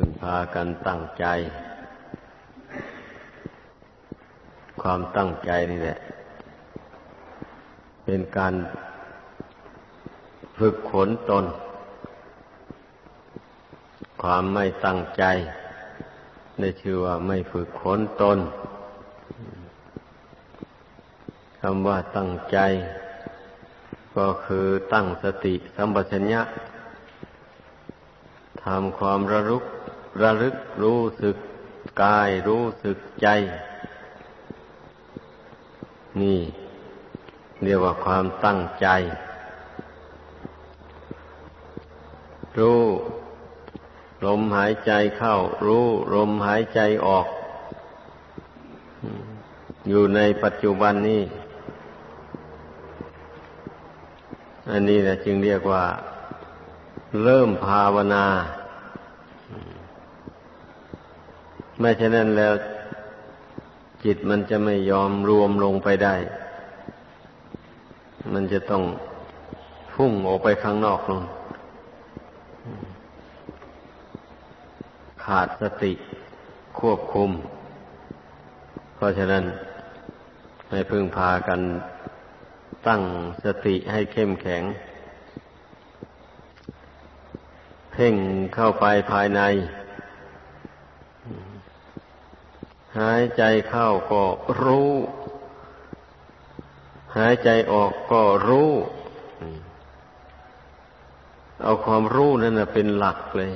พึ่งพากันตั้งใจ ความตั้งใจนี่แหละ เป็นการฝึกขนตน ความไม่ตั้งใจ ได้ชื่อว่าไม่ฝึกขนตนคำว่าตั้งใจ ก็คือตั้งสติสัมปชัญญะทำความระลึก ระลึกรู้สึกกายรู้สึกใจ นี่เรียกว่าความตั้งใจ รู้ลมหายใจเข้า รู้ลมหายใจออก อยู่ในปัจจุบันนี้ อันนี้แหละจึงเรียกว่า เริ่มภาวนา ไม่เช่นนั้นแล้ว จิตมันจะไม่ยอมรวมลงไปได้ มันจะต้องพุ่งออกไปข้างนอกลงขาดสติควบคุม เพราะฉะนั้นให้พึ่งพากันตั้งสติให้เข้มแข็ง เพ่งเข้าไปภายใน หายใจเข้าก็รู้ หายใจออกก็รู้ เอาความรู้นั่นนะเป็นหลักเลย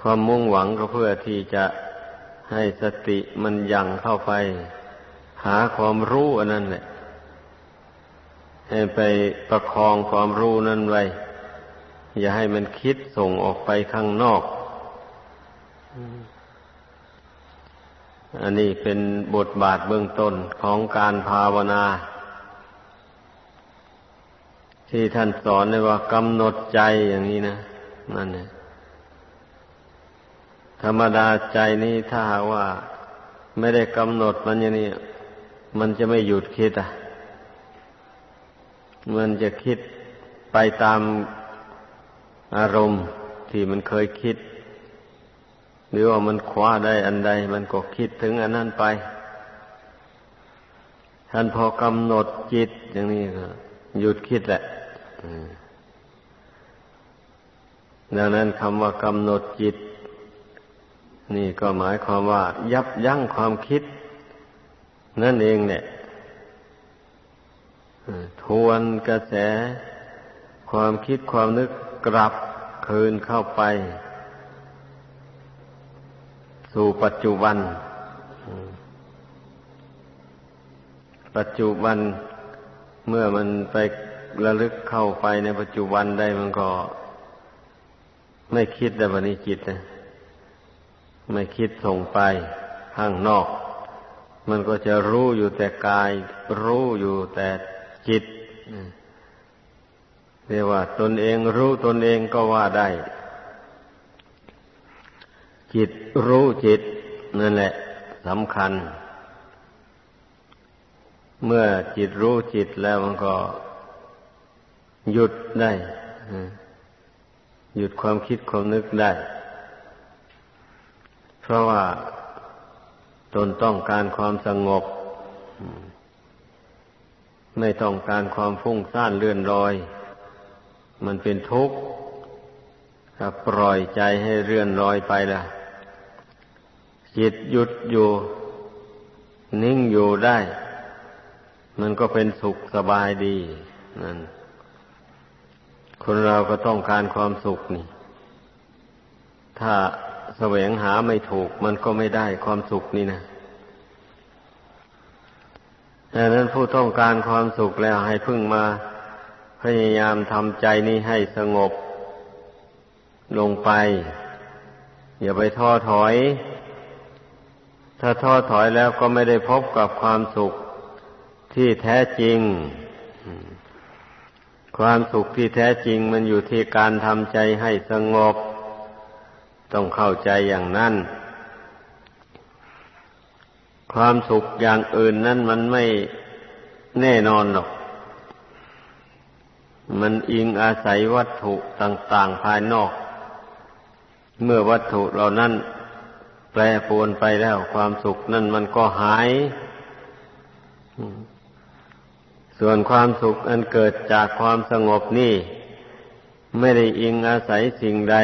ความมุ่งหวังก็เพื่อที่จะให้สติมันยังเข้าไป หาความรู้อันนั้นแหละให้ไปประคองความรู้นั้นไว้ อย่าให้มันคิดส่งออกไปข้างนอกอั อันนี้เป็นบทบาทเบื้องต้นของการภาวนา ที่ท่านสอนในว่ากำหนดใจอย่างนี้นะนั่นเนี่ยธรรมดาใจนี้ถ้าว่าไม่ได้กำหนดมันอย่างนี้มันจะไม่หยุดคิดอะ มันจะคิดไปตามอารมณ์ที่มันเคยคิด หรือว่ามันคว้าได้อันใด มันก็คิดถึงอันนั้นไป ท่านพอกำหนดจิตอย่างนี้ก็หยุดคิดแหละดังนั้นคำว่ากำหนดจิต นี่ก็หมายความว่า ยับยั้งความคิด นั่นเองเนี่ยทวนกระแส ความคิดความนึกกลับคืนเข้าไป สู่ปัจจุบัน ปัจจุบันเมื่อมันไประลึกเข้าไปในปัจจุบันได้มันก็ ไม่คิดแต่วันนี้จิตนะไม่คิดส่งไปข้างนอก มันก็จะรู้อยู่แต่กาย รู้อยู่แต่จิตเรียกว่าตนเองรู้ตนเองก็ว่าได้ จิตรู้จิตนั่นแหละสำคัญ เมื่อจิตรู้จิตแล้วมันก็ หยุดได้หยุดความคิดความนึกได้ เพราะว่าตนต้องการความสงบ ไม่ต้องการความฟุ้งซ่านเลื่อนลอย มันเป็นทุกข์ถ้าปล่อยใจให้เลื่อนลอยไปล่ะ จิตหยุดอยู่ นิ่งอยู่ได้ มันก็เป็นสุขสบายดีนั่นคนเราก็ต้องการความสุขนี่ ถ้าแสวงหาไม่ถูก มันก็ไม่ได้ความสุขนี่นะดังนั้นผู้ต้องการความสุขแล้วให้พึ่งมา พยายามทำใจนี้ให้สงบ ลงไป อย่าไปท้อถอย ถ้าท้อถอยแล้วก็ไม่ได้พบกับความสุขที่แท้จริง ความสุขที่แท้จริงมันอยู่ที่การทำใจให้สงบ ต้องเข้าใจอย่างนั้น ความสุขอย่างอื่นนั้นมันไม่แน่นอนหรอก มันอิงอาศัยวัตถุต่าง ๆ ภายนอก เมื่อวัตถุเหล่านั้น แปรปรวนไปแล้วความสุขนั่นมันก็หาย ส่วนความสุขอันเกิดจากความสงบนี่ ไม่ได้อิงอาศัยสิ่งใด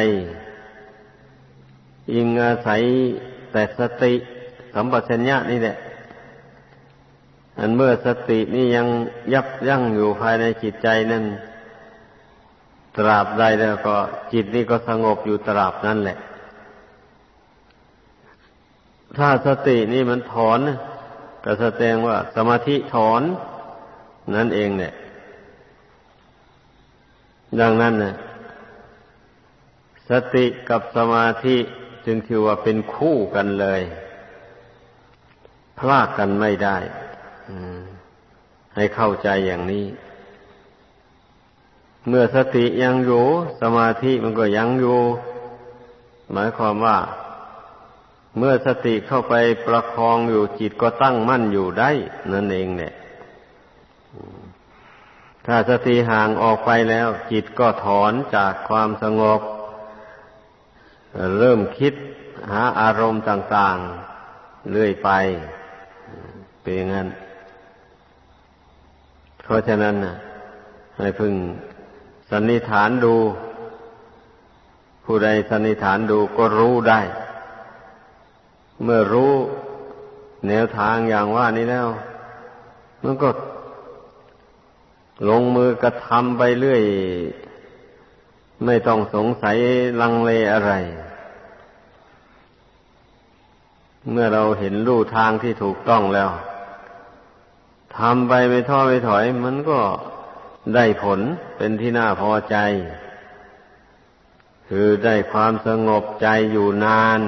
อิงอาศัยแต่สติสัมปชัญญะนี่แหละ อันเมื่อสตินี่ยังยับยั้งอยู่ภายในจิตใจนั้นตราบใดแล้วก็จิตนี่ก็สงบอยู่ตราบนั่นแหละ ถ้าสตินี่มันถอนก็แสดงว่าสมาธิถอน นั่นเองเนี่ย ดังนั้นนะสติกับสมาธิจึงถือว่าเป็นคู่กันเลย พลากกันไม่ได้ให้เข้าใจอย่างนี้ เมื่อสติยังอยู่ สมาธิมันก็ยังอยู่ หมายความว่า เมื่อสติเข้าไปประคองอยู่จิตก็ตั้งมั่นอยู่ได้ นั่นเองเนี่ยถ้าสติห่างออกไปแล้ว จิตก็ถอนจากความสงบ เริ่มคิดหาอารมณ์ต่างๆ เรื่อยไป เป็นอย่างนั้น เพราะฉะนั้นนะให้พึงสันนิฐานดู ผู้ใดสันนิฐานดูก็รู้ได้ เมื่อรู้แนวทางอย่างว่านี้แล้ว มันก็ ลงมือกระทำไปเรื่อย ไม่ต้องสงสัยลังเลอะไร เมื่อเราเห็นลู่ทางที่ถูกต้องแล้วทำไปไม่ท้อไม่ถอย มันก็ได้ผลเป็นที่น่าพอใจ คือได้ความสงบใจอยู่นาน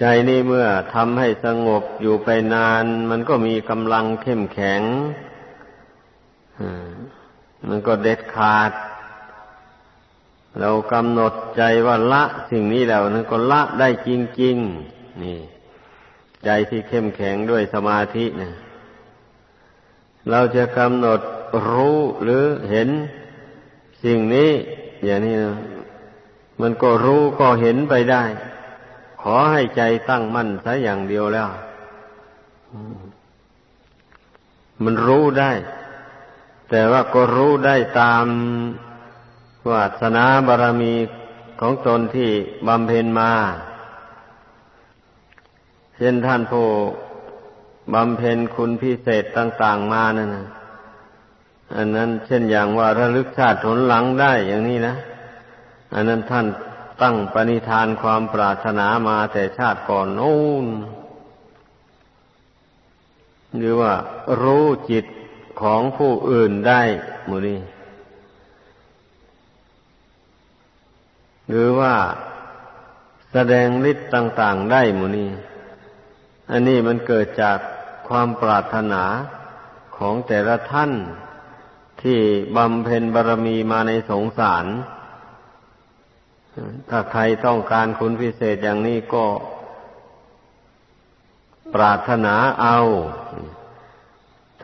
ใจนี่เมื่อทำให้สงบอยู่ไปนาน มันก็มีกำลังเข้มแข็ง มันก็เด็ดขาด เรากำหนดใจว่าละสิ่งนี้แล้วนั้นก็ละได้จริง ๆ นี่ ใจที่เข้มแข็งด้วยสมาธินะเราจะกำหนดรู้หรือเห็นสิ่งนี้ อย่างนี้นะมันก็รู้ก็เห็นไปได้ ขอให้ใจตั้งมั่นซะอย่างเดียวแล้ว มันรู้ได้ แต่ว่าก็รู้ได้ตามวาสนาบารมีของตนที่บำเพ็ญมา เช่นท่านผู้บำเพ็ญคุณพิเศษต่าง ๆมานั่นนะอันนั้นเช่นอย่างว่าระลึกชาติผลหลังได้อย่างนี้นะ อันนั้นท่าน ตั้งปณิธานความปรารถนามาแต่ชาติก่อนโน้นหรือว่ารู้จิตของผู้อื่นได้มูนี้หรือว่าแสดงฤทธิ์ต่าง ๆได้หมูนี้อันนี้มันเกิดจากความปรารถนาของแต่ละท่านที่บำเพ็ญบารมีมาในสงสาร ถ้าใครต้องการคุณพิเศษอย่างนี้ก็ ปรารถนาเอา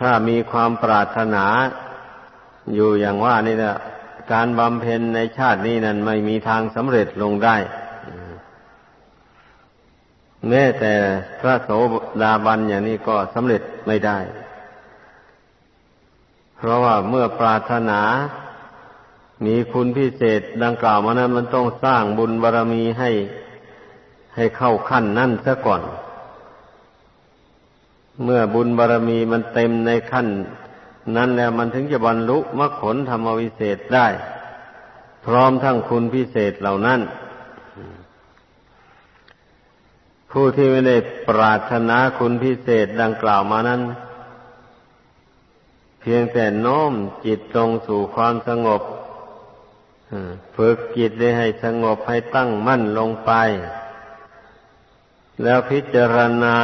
ถ้ามีความปรารถนาอยู่อย่างว่านี่แหละการบำเพ็ญในชาตินี้นั้นไม่มีทางสำเร็จลงได้ แม้แต่พระโสดาบันอย่างนี้ก็สำเร็จไม่ได้ เพราะว่าเมื่อปรารถนา มีคุณพิเศษดังกล่าวมานั้นมันต้องสร้างบุญบารรมีให้ให้เข้าขั้นนั่นซะก่อน เมื่อบุญบารรมีมันเต็มในขั้น นั่นแล้วมันถึงจะบรรลุมรรคผลธรรมวิเศษได้ พร้อมทั้งคุณพิเศษเหล่านั้น ผู้ที่ไม่ได้ปรารถนาคุณพิเศษดังกล่าวมานั้น เพียงแต่น้อมจิตตรงสู่ความสงบ ฝึกจิตได้ให้สงบให้ตั้งมั่นลงไป แล้วพิจารณา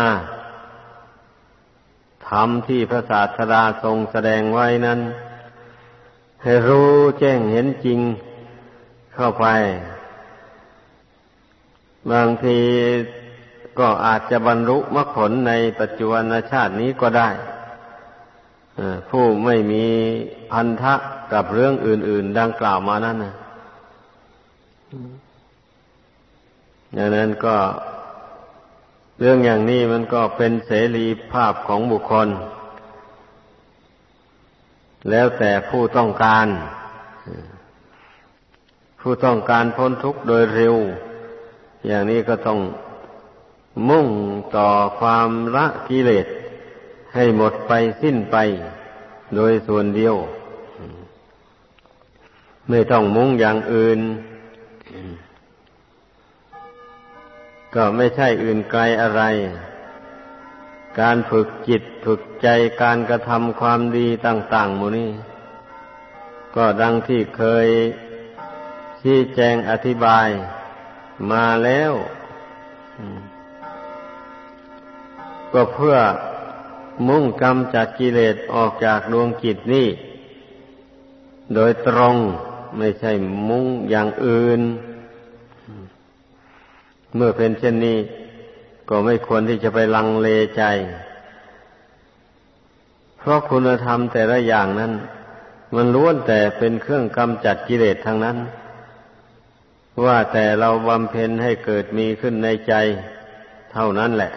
ธรรมที่พระศาสดาทรงแสดงไว้นั้น ให้รู้แจ้งเห็นจริงเข้าไป บางทีก็อาจจะบรรลุมรรคผลในปัจจุบันชาตินี้ก็ได้ผู้ไม่มีพันธะ กับเรื่องอื่น ๆ ดังกล่าวมานั่นนะอย่างนั้นก็เรื่องอย่างนี้มันก็เป็นเสรีภาพของบุคคล แล้วแต่ผู้ต้องการ ผู้ต้องการพ้นทุกข์โดยเร็ว อย่างนี้ก็ต้องมุ่งต่อความละกิเลสให้หมดไปสิ้นไป โดยส่วนเดียว ไม่ต้องมุ่งอย่างอื่น ก็ไม่ใช่อื่นไกลอะไร การฝึกจิตฝึกใจการกระทำความดีต่างๆหมูนี้ ก็ดังที่เคยชี้แจงอธิบายมาแล้ว ก็เพื่อมุ่งกรรมจัดกิเลสออกจากดวงจิตนี่โดยตรง ไม่ใช่มุ่งอย่างอื่น เมื่อเป็นเช่นนี้ ก็ไม่ควรที่จะไปลังเลใจ เพราะคุณธรรมแต่ละอย่างนั้น มันล้วนแต่เป็นเครื่องกำจัดกิเลสทางนั้น ว่าแต่เราบำเพ็ญให้เกิดมีขึ้นในใจ เท่านั้นแหละ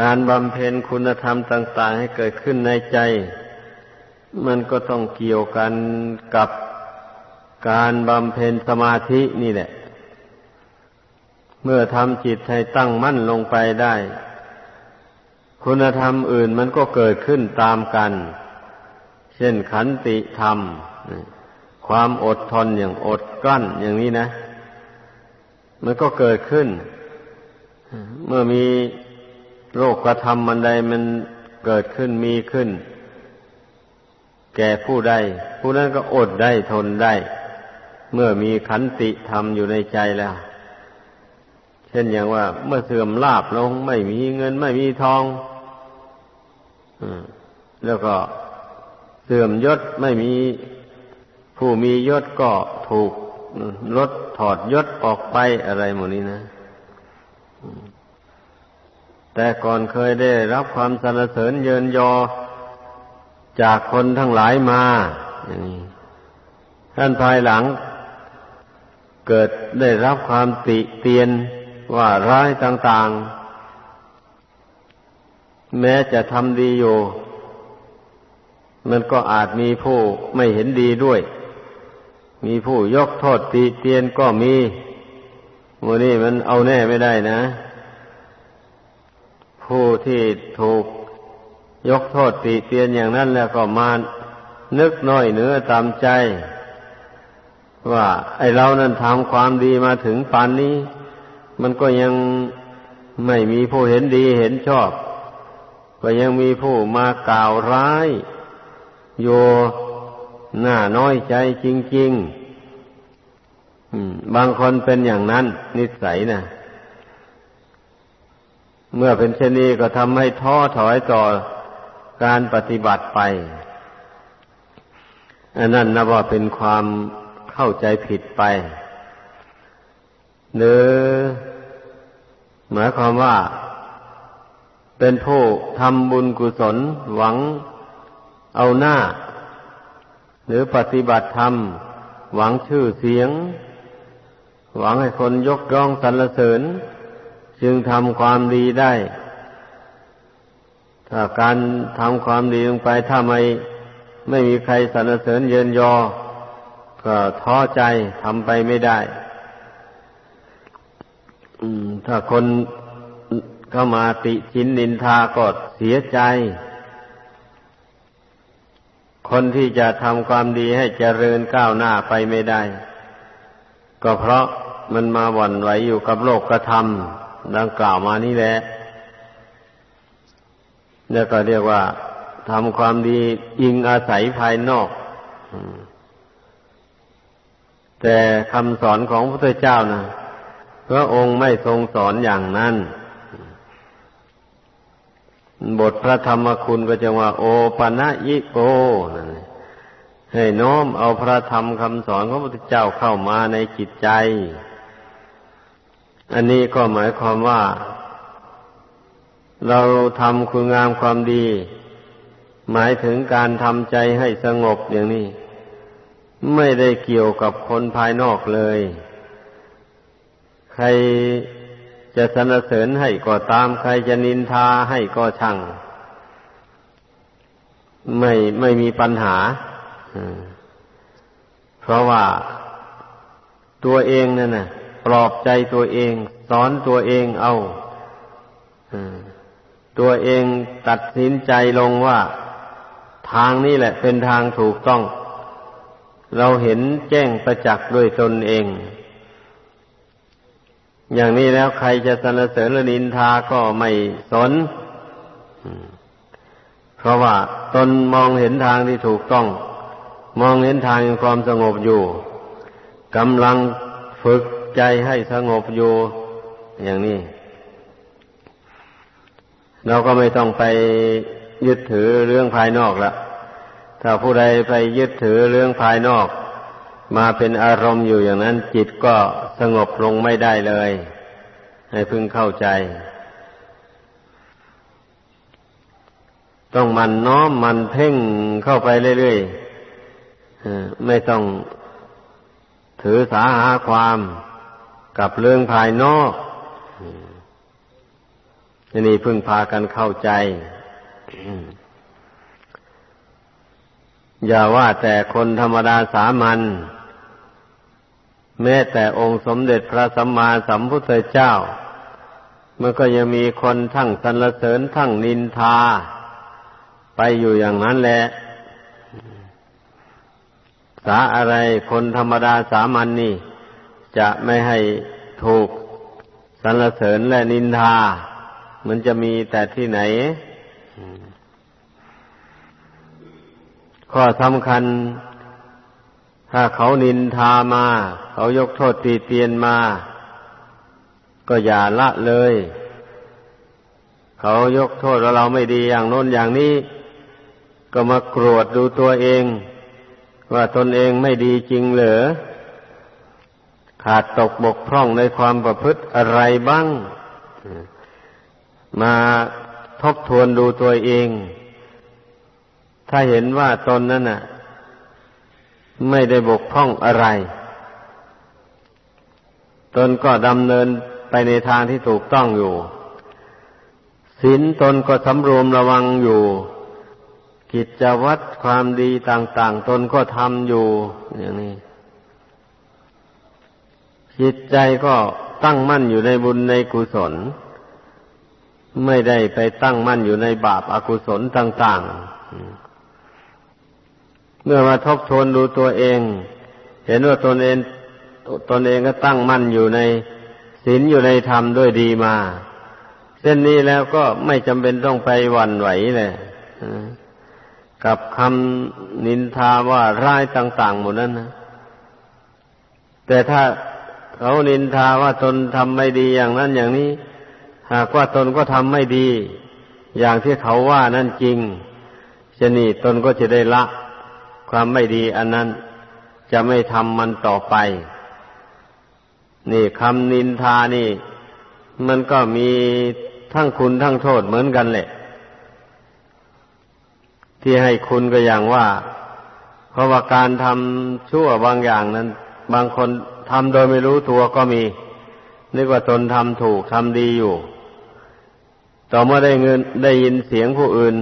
การบำเพ็ญคุณธรรมต่าง ๆ ให้เกิดขึ้นในใจ มันก็ต้องเกี่ยวกันกับการบำเพ็ญสมาธินี่แหละ เมื่อทำจิตให้ตั้งมั่นลงไปได้ คุณธรรมอื่นมันก็เกิดขึ้นตามกัน เช่นขันติธรรม ความอดทนอย่างอดกลั้นอย่างนี้นะ มันก็เกิดขึ้น เมื่อมีโลกกระทำมันใดมันเกิดขึ้นมีขึ้น แก่ผู้ใดผู้นั้นก็อดได้ทนได้ เมื่อมีขันติธรรมอยู่ในใจแล้ว เช่นอย่างว่า เมื่อเสื่อมลาบลง ไม่มีเงินไม่มีทองแล้วก็เสื่อมยศไม่มีผู้มียศก็ถูกลดถอดยศออกไปอะไรหมดนี้นะแต่ก่อนเคยได้รับความสรรเสริญเยินยอ จากคนทั้งหลายมาอย่างนี้ท่านภายหลัง เกิดได้รับความติเตียนว่าร้ายต่างๆ แม้จะทำดีอยู่ มันก็อาจมีผู้ไม่เห็นดีด้วย มีผู้ยกโทษติเตียนก็มีโมนี่มันเอาแน่ไม่ได้นะ ผู้ที่ถูก ยกโทษติเตียนอย่างนั้นแล้วก็มานึกน้อยเนื้อตามใจ ว่าไอเรานั้นทำความดีมาถึงปานนี้ มันก็ยังไม่มีผู้เห็นดีเห็นชอบ ก็ยังมีผู้มากล่าวร้ายโยหน้าน้อยใจจริงๆบางคนเป็นอย่างนั้น นิสัยนะเมื่อเป็นเช่นนี้ก็ทำให้ท้อถอยต่อ การปฏิบัติไป อันนั้นนับว่าเป็นความเข้าใจผิดไป หรือหมายความว่า เป็นผู้ทำบุญกุศลหวังเอาหน้า หรือปฏิบัติธรรม หวังชื่อเสียง หวังให้คนยกย่องสรรเสริญ จึงทำความดีได้ ถ้าการทำความดีลงไปถ้าไม่ไม่มีใครสรรเสริญเยินยอ ก็ท้อใจทำไปไม่ได้ถ้าคนเข้ามาติชินนินทาก็เสียใจ คนที่จะทำความดีให้เจริญก้าวหน้าไปไม่ได้ ก็เพราะมันมาหวั่นไหวอยู่กับโลกกระทำดังกล่าวมานี่แหละ เนี่ยก็เรียกว่าทำความดีอิงอาศัยภายนอกแต่คำสอนของพระพุทธเจ้านะพระองค์ไม่ทรงสอนอย่างนั้นบทพระธรรมคุณก็จะว่า โอปัญญิโกให้น้อมเอาพระธรรมคำสอนของพระพุทธเจ้าเข้ามาในจิตใจ อันนี้ก็หมายความว่า เราทำคุณงามความดี หมายถึงการทำใจให้สงบอย่างนี้ ไม่ได้เกี่ยวกับคนภายนอกเลย ใครจะสรรเสริญให้ก็ตาม ใครจะนินทาให้ก็ช่าง ไม่ไม่มีปัญหาเพราะว่าตัวเองนั่นนะปลอบใจตัวเอง สอนตัวเองเอา ตัวเองตัดสินใจลงว่า ทางนี้แหละเป็นทางถูกต้อง เราเห็นแจ้งประจักษ์ด้วยตนเอง อย่างนี้แล้วใครจะสรรเสริญนินทาก็ไม่สน เพราะว่าตนมองเห็นทางที่ถูกต้อง มองเห็นทางแห่งความสงบอยู่กำลังฝึกใจให้สงบอยู่ อย่างนี้ เราก็ไม่ต้องไปยึดถือเรื่องภายนอกละถ้าผู้ใดไปยึดถือเรื่องภายนอก มาเป็นอารมณ์อยู่อย่างนั้น จิตก็สงบลงไม่ได้เลย ให้พึงเข้าใจ ต้องมันน้อมมันเพ่งเข้าไปเรื่อยๆไม่ต้องถือสาหาความกับเรื่องภายนอก นี่พึ่งพากันเข้าใจ อย่าว่าแต่คนธรรมดาสามัญแม้แต่องค์สมเด็จพระสัมมาสัมพุทธเจ้า มันก็ยังมีคนทั้งสรรเสริญทั้งนินทา ไปอยู่อย่างนั้นแหละ สาอะไรคนธรรมดาสามัญนนี่ จะไม่ให้ถูกสรรเสริญและนินทา มันจะมีแต่ที่ไหน ข้อสำคัญ ถ้าเขานินทามา เขายกโทษตีเตียนมา ก็อย่าละเลย เขายกโทษว่าเราไม่ดีอย่างโน้นอย่างนี้ ก็มากรวดดูตัวเอง ว่าตนเองไม่ดีจริงเหรอขาดตกบกพร่องในความประพฤติอะไรบ้าง มาทบทวนดูตัวเอง ถ้าเห็นว่าตนนั้นน่ะ ไม่ได้บกพร่องอะไร ตนก็ดำเนินไปในทางที่ถูกต้องอยู่ศีลตนก็สำรวมระวังอยู่ กิจวัตรความดีต่าง ๆ ตนก็ทำอยู่ อย่างนี้ จิตใจก็ตั้งมั่นอยู่ในบุญในกุศล ไม่ได้ไปตั้งมั่นอยู่ในบาปอากุศลต่าง ๆ เมื่อมาทบทวนดูตัวเอง เห็นว่าตนเองตนเองก็ตั้งมั่นอยู่ในศีลอยู่ในธรรมด้วยดีมา เส้นนี้แล้วก็ไม่จำเป็นต้องไปหวั่นไหวเลยกับคำนินทาว่าร้ายต่างๆหมดนั้นนะแต่ถ้าเขานินทาว่าตนทำไม่ดีอย่างนั้นอย่างนี้ หากว่าตนก็ทำไม่ดี อย่างที่เขาว่านั่นจริงจะนี่ตนก็จะได้ละ ความไม่ดีอันนั้นจะไม่ทำมันต่อไป นี่คำนินทานี่ มันก็มีทั้งคุณทั้งโทษเหมือนกันแหละ ที่ให้คุณก็อย่างว่า เพราะว่าการทำชั่วบางอย่างนั้น บางคนทำโดยไม่รู้ตัวก็มีนึกว่าตนทำถูกทำดีอยู่ ต่อเมื่อได้เงินได้ยินเสียงผู้อื่น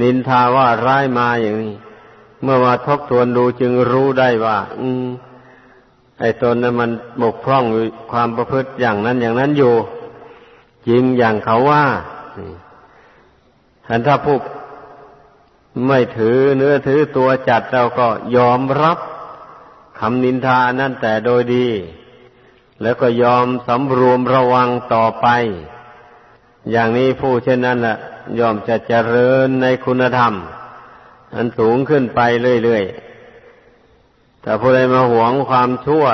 นินทาว่าร้ายมาอย่างนี้ เมื่อมาทบทวนดูจึงรู้ได้ว่า อืม ไอ้ตนนั้นมันบกพร่องความประพฤติอย่างนั้นอย่างนั้นอยู่ จริงอย่างเขาว่าหันถ้าผู้ไม่ถือเนื้อถือตัวจัดเราก็ยอมรับคำนินทานั่นแต่โดยดี แล้วก็ยอมสำรวมระวังต่อไป อย่างนี้ผู้เช่นนั้นแหละยอมจะเจริญในคุณธรรม อันสูงขึ้นไปเรื่อยๆแต่ผู้ใดมาหวงความชั่ว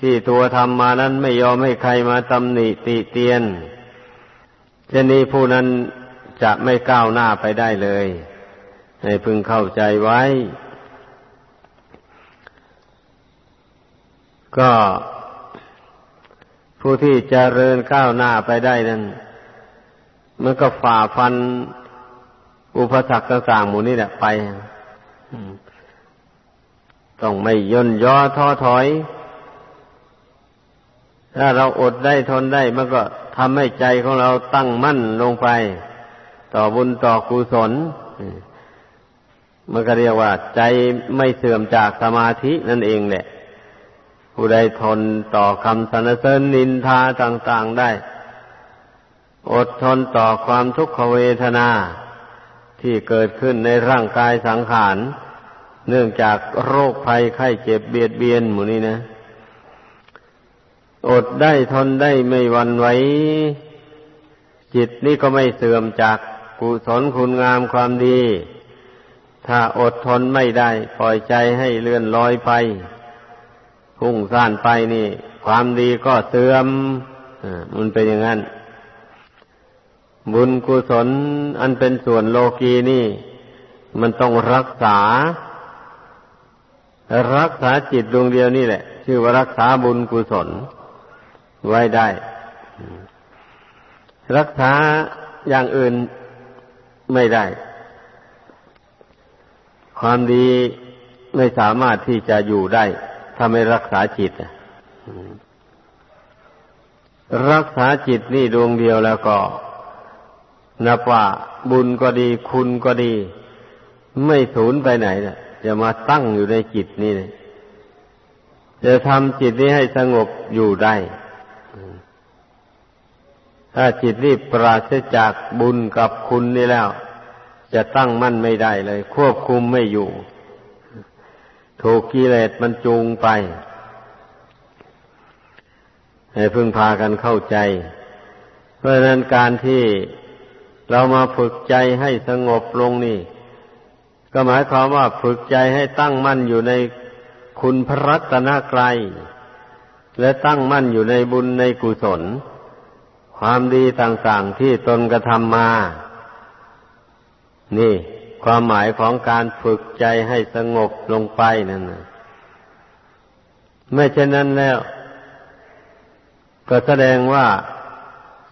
ที่ตัวทำมานั้นไม่ยอมให้ใครมาตำหนิติเตียนเช่นนี้ผู้นั้นจะไม่ก้าวหน้าไปได้เลย ให้พึงเข้าใจไว้ ก็ผู้ที่จเจริญก้าวหน้าไปได้นั้น มันก็ฝ่าฟัน อุปสรรคต่างๆหมู่นี้แหละไปต้องไม่ย่นย่อท้อถอย ถ้าเราอดได้ทนได้ มันก็ทำให้ใจของเราตั้งมั่นลงไป ต่อบุญต่อกุศลมันก็เรียกว่า ใจไม่เสื่อมจากสมาธินั่นเองแหละผู้ใดทนต่อคำสรรเสริญนินทาต่าง ๆได้ อดทนต่อความทุกขเวทนาที่เกิดขึ้นในร่างกายสังขาร เนื่องจากโรคภัยไข้เจ็บเบียดเบียนหมู่นี้นะ อดได้ทนได้ไม่วันไหวจิตนี่ก็ไม่เสื่อมจากกุศลคุณงามความดี ถ้าอดทนไม่ได้ปล่อยใจให้เลื่อนลอยไป พุ่งซ่านไปนี่ ความดีก็เสื่อมมันเป็นอย่างนั้น บุญกุศลอันเป็นส่วนโลกีนี่ มันต้องรักษา รักษาจิตดวงเดียวนี่แหละ ชื่อว่ารักษาบุญกุศล ไว้ได้ รักษาอย่างอื่นไม่ได้ ความดีไม่สามารถที่จะอยู่ได้ถ้าไม่รักษาจิตรักษาจิตนี่ดวงเดียวแล้วก็ นับว่าบุญก็ดีคุณก็ดี ไม่สูญไปไหนนะจะมาตั้งอยู่ในจิตนี่นะจะทำจิตนี้ให้สงบอยู่ได้ ถ้าจิตนี้ปราศจากบุญกับคุณนี่แล้ว จะตั้งมั่นไม่ได้เลย ควบคุมไม่อยู่ ถูกกิเลสมันจูงไปให้พึ่งพากันเข้าใจ เพราะฉะนั้นการที่ เรามาฝึกใจให้สงบลงนี่ ก็หมายความว่าฝึกใจให้ตั้งมั่นอยู่ในคุณพระรัตนกรัยและตั้งมั่นอยู่ในบุญในกุศล ความดีต่างๆที่ตนกระทำมา นี่ ความหมายของการฝึกใจให้สงบลงไปนั่นนะไม่เช่นนั้นแล้ว ก็แสดงว่า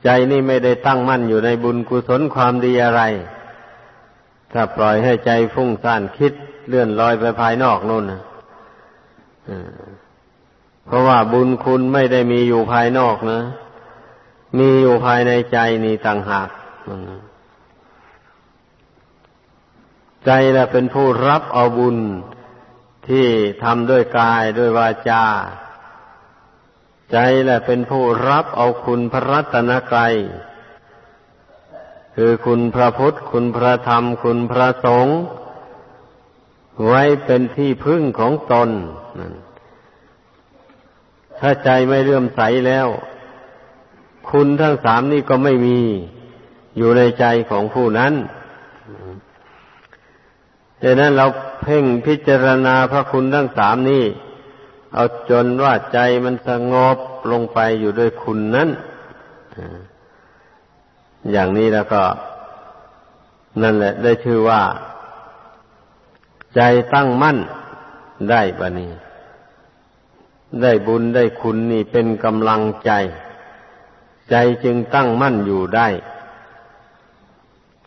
ใจนี่ไม่ได้ตั้งมั่นอยู่ในบุญกุศลความดีอะไร ถ้าปล่อยให้ใจฟุ้งซ่านคิดเลื่อนลอยไปภายนอกนู่นเพราะว่าบุญคุณไม่ได้มีอยู่ภายนอกนะ มีอยู่ภายในใจนี่ต่างหากใจแหละเป็นผู้รับเอาบุญที่ทำด้วยกายด้วยวาจา ใจแหละเป็นผู้รับเอาคุณพระรัตนกรัยคือคุณพระพุทธ คุณพระธรรม คุณพระสงฆ์ไว้เป็นที่พึ่งของตน ถ้าใจไม่เลื่อมใสแล้ว คุณทั้งสามนี่ก็ไม่มีอยู่ในใจของผู้นั้นดังนั้นเราเพ่งพิจารณาพระคุณทั้งสามนี้ เอาจนว่าใจมันสงบลงไปอยู่ด้วยคุณนั้นอย่างนี้แล้วก็ นั่นแหละ ได้ชื่อว่า ใจตั้งมั่นได้บะนี้ ได้บุญได้คุณนี่เป็นกำลังใจ ใจจึงตั้งมั่นอยู่ได้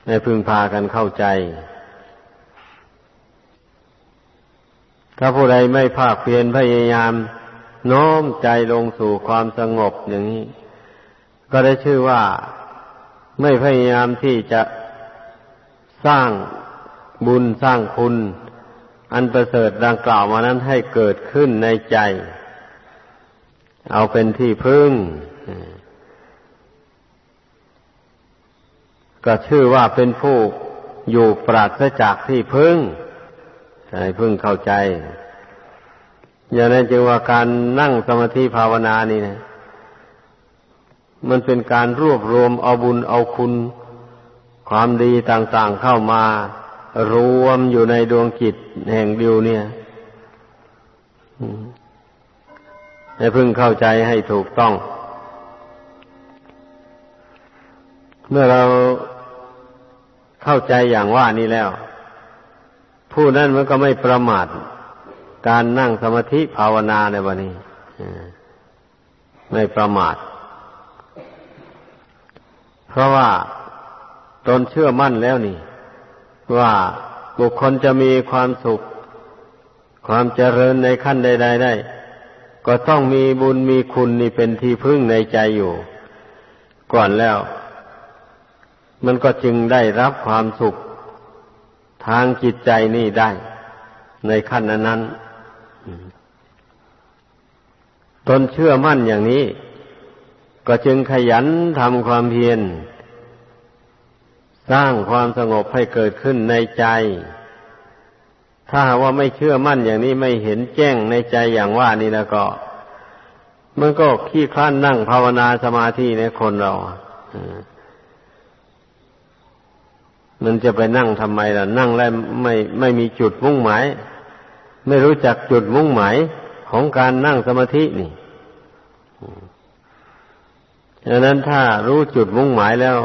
ในพึงพากันเข้าใจ ถ้าผู้ใดไม่ภาคเพียรพยายามโน้มใจลงสู่ความสงบอย่างนี้ ก็ได้ชื่อว่าไม่พยายามที่จะสร้างบุญสร้างคุณ อันประเสริฐดังกล่าวมานั้นให้เกิดขึ้นในใจ เอาเป็นที่พึ่ง ก็ชื่อว่าเป็นผู้อยู่ปราศจากที่พึ่ง ให้พึ่งเข้าใจ อย่างนั้นจึงว่าการนั่งสมาธิภาวนานี่นะ มันเป็นการรวบรวมเอาบุญเอาคุณ ความดีต่างๆเข้ามารวมอยู่ในดวงจิตแห่งเดียวเนี่ยให้พึ่งเข้าใจให้ถูกต้อง เมื่อเราเข้าใจอย่างว่านี้แล้ว ผู้นั้นมันก็ไม่ประมาทการนั่งสมาธิภาวนาในวันนี้ไม่ประมาท เพราะว่าตนเชื่อมั่นแล้วนี่ ว่าบุคคลจะมีความสุข ความเจริญในขั้นใด ๆ ได้ ก็ต้องมีบุญมีคุณนี่เป็นที่พึ่งในใจอยู่ ก่อนแล้ว มันก็จึงได้รับความสุข ทางจิตใจนี่ได้ ในขั้นนั้นตนเชื่อมั่นอย่างนี้ ก็จึงขยันทำความเพียรสร้างความสงบให้เกิดขึ้นในใจ ถ้าว่าไม่เชื่อมั่นอย่างนี้ไม่เห็นแจ้งในใจอย่างว่านี่แล้วก็ มันก็ขี้คลานนั่งภาวนาสมาธิในคนเรามั มันจะไปนั่งทำไมล่ะ นั่งแล้วไม่ไม่มีจุดมุ่งหมาย ไม่รู้จักจุดมุ่งหมายของการนั่งสมาธินี่ดังนั้นถ้ารู้จุดมุ่งหมายแล้ว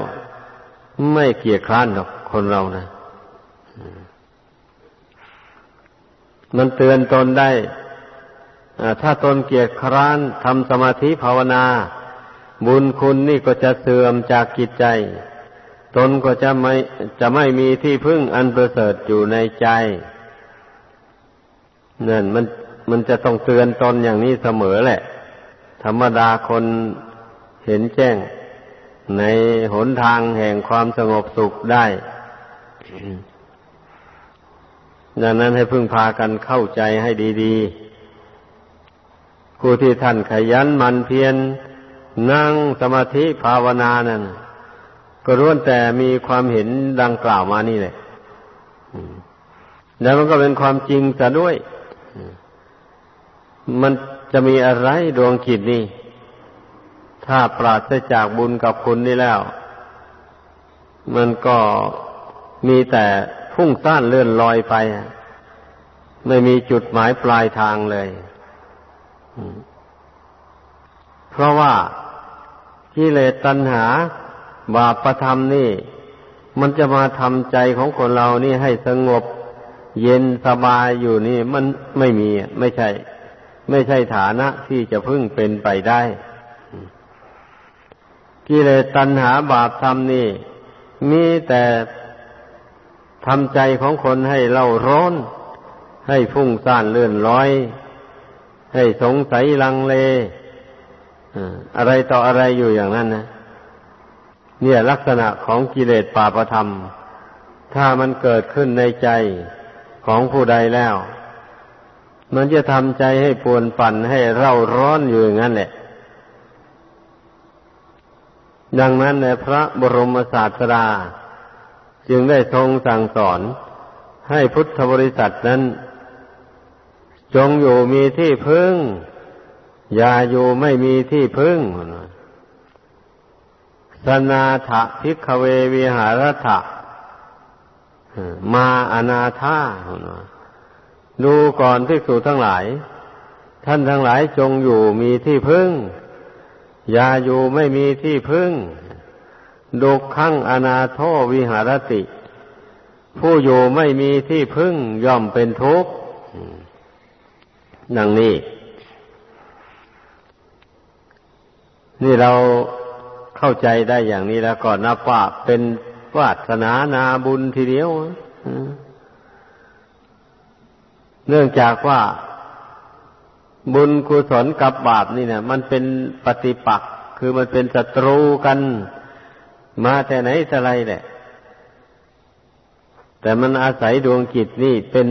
ไม่เกียจคร้านหรอกคนเรานะมันเตือนตนได้ถ้าตนเกียจคร้านทำสมาธิภาวนา บุญคุณนี่ก็จะเสื่อมจากกิจใจ ตนก็จะไม่จะไม่มีที่พึ่งอันประเสริฐอยู่ในใจนั่นมันมันจะต้องเตือนตนอย่างนี้เสมอแหละ ธรรมดาคนเห็นแจ้ง ในหนทางแห่งความสงบสุขได้ ดังนั้นให้พึ่งพากันเข้าใจให้ดีๆผู้ที่ท่านขยันมันเพียรนั่งสมาธิภาวนานั่น ก็ล้วนแต่มีความเห็นดังกล่าวมานี่แหละแล้วมันก็เป็นความจริงซะด้วย มันจะมีอะไรดวงจิตนี่ ถ้าปราศจากบุญกับคุณนี่แล้ว มันก็มีแต่พุ่งซ่านเลื่อนลอยไป ไม่มีจุดหมายปลายทางเลย เพราะว่ากิเลสตัณหา บาปธรรมนี่ มันจะมาทำใจของคนเรานี่ให้สงบ เย็นสบายอยู่นี่มันไม่มีไม่ใช่ ไม่ใช่ฐานะที่จะพึ่งเป็นไปได้กิเลสตัณหาบาปธรรมนี่ มีแต่ทำใจของคนให้เล่าร้อน ให้ฟุ้งซ่านเลื่อนลอย ให้สงสัยลังเลอะไรต่ออะไรอยู่อย่างนั้นนะ เนี่ยลักษณะของกิเลสปาประธรรม ถ้ามันเกิดขึ้นในใจของผู้ใดแล้ว มันจะทำใจให้ปวนปั่นให้เร่าร้อนอยู่อย่างนั้นแหละ ดังนั้นในพระบรมศาสดาจึงได้ทรงสั่งสอน ให้พุทธบริษัทนั้น จงอยู่มีที่พึ่ง อย่าอยู่ไม่มีที่พึ่ง สนาถะพิกเววิหารถะมาอนาธาดูก่อนภิกษุทั้งหลาย ท่านทั้งหลายจงอยู่มีที่พึ่ง อย่าอยู่ไม่มีที่พึ่งดุขังอนาโทวิหารติ ผู้อยู่ไม่มีที่พึ่งย่อมเป็นทุกข์ดังนี้ นี่เรา เข้าใจได้อย่างนี้แล้วก็นับว่าเป็นวาสนานาบุญทีเดียวเนื่องจากว่าบุญกุศลกับบาปนี่เนี่ยมันเป็นปฏิปักษ์คือมันเป็นศัตรูกัน มาแต่ไหนแต่ไรแหละแต่มันอาศัยดวงจิตนี่เป็น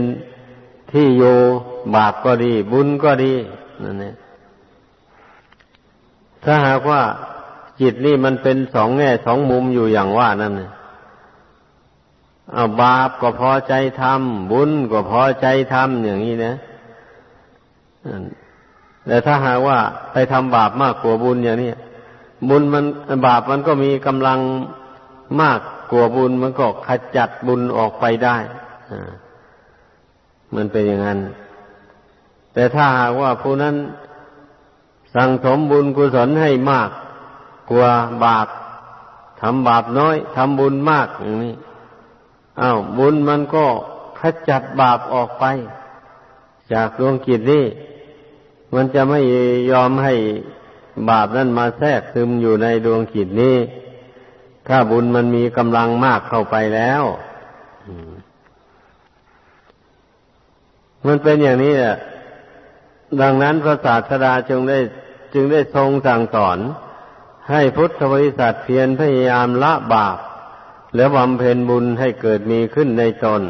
ที่โยบาปก็ดี บุญก็ดีนั่นเองถ้าหากว่า จิตนี่มันเป็นสองแง่สองมุมอยู่อย่างว่านั่นเอาบาปก็พอใจทำบุญก็พอใจทำอย่างนี้นะแต่ถ้าหากว่าไปทำบาปมากกว่าบุญอย่างนี้บุญมันบาปมันก็มีกำลังมากกว่าบุญมันก็ขจัดบุญออกไปได้มันเป็นอย่างนั้น แต่ถ้าหากว่าผู้นั้นสั่งสมบุญกุศลให้มาก กว่าบาปทำบาปน้อยทำบุญมากอย่างนี้อ้าวบุญมันก็ขจัดบาปออกไป จากดวงกิจนี้มันจะไม่ยอมให้บาปนั้นมาแทรกซึมอยู่ในดวงจิตนี้ ถ้าบุญมันมีกำลังมากเข้าไปแล้วมันเป็นอย่างนี้แหละดังนั้นพระศาสดาจึงได้จึงได้ทรงสั่งสอน ให้พุทธบริษัทเพียรพยายามละบาป แล้วบำเพ็ญบุญให้เกิดมีขึ้นในตน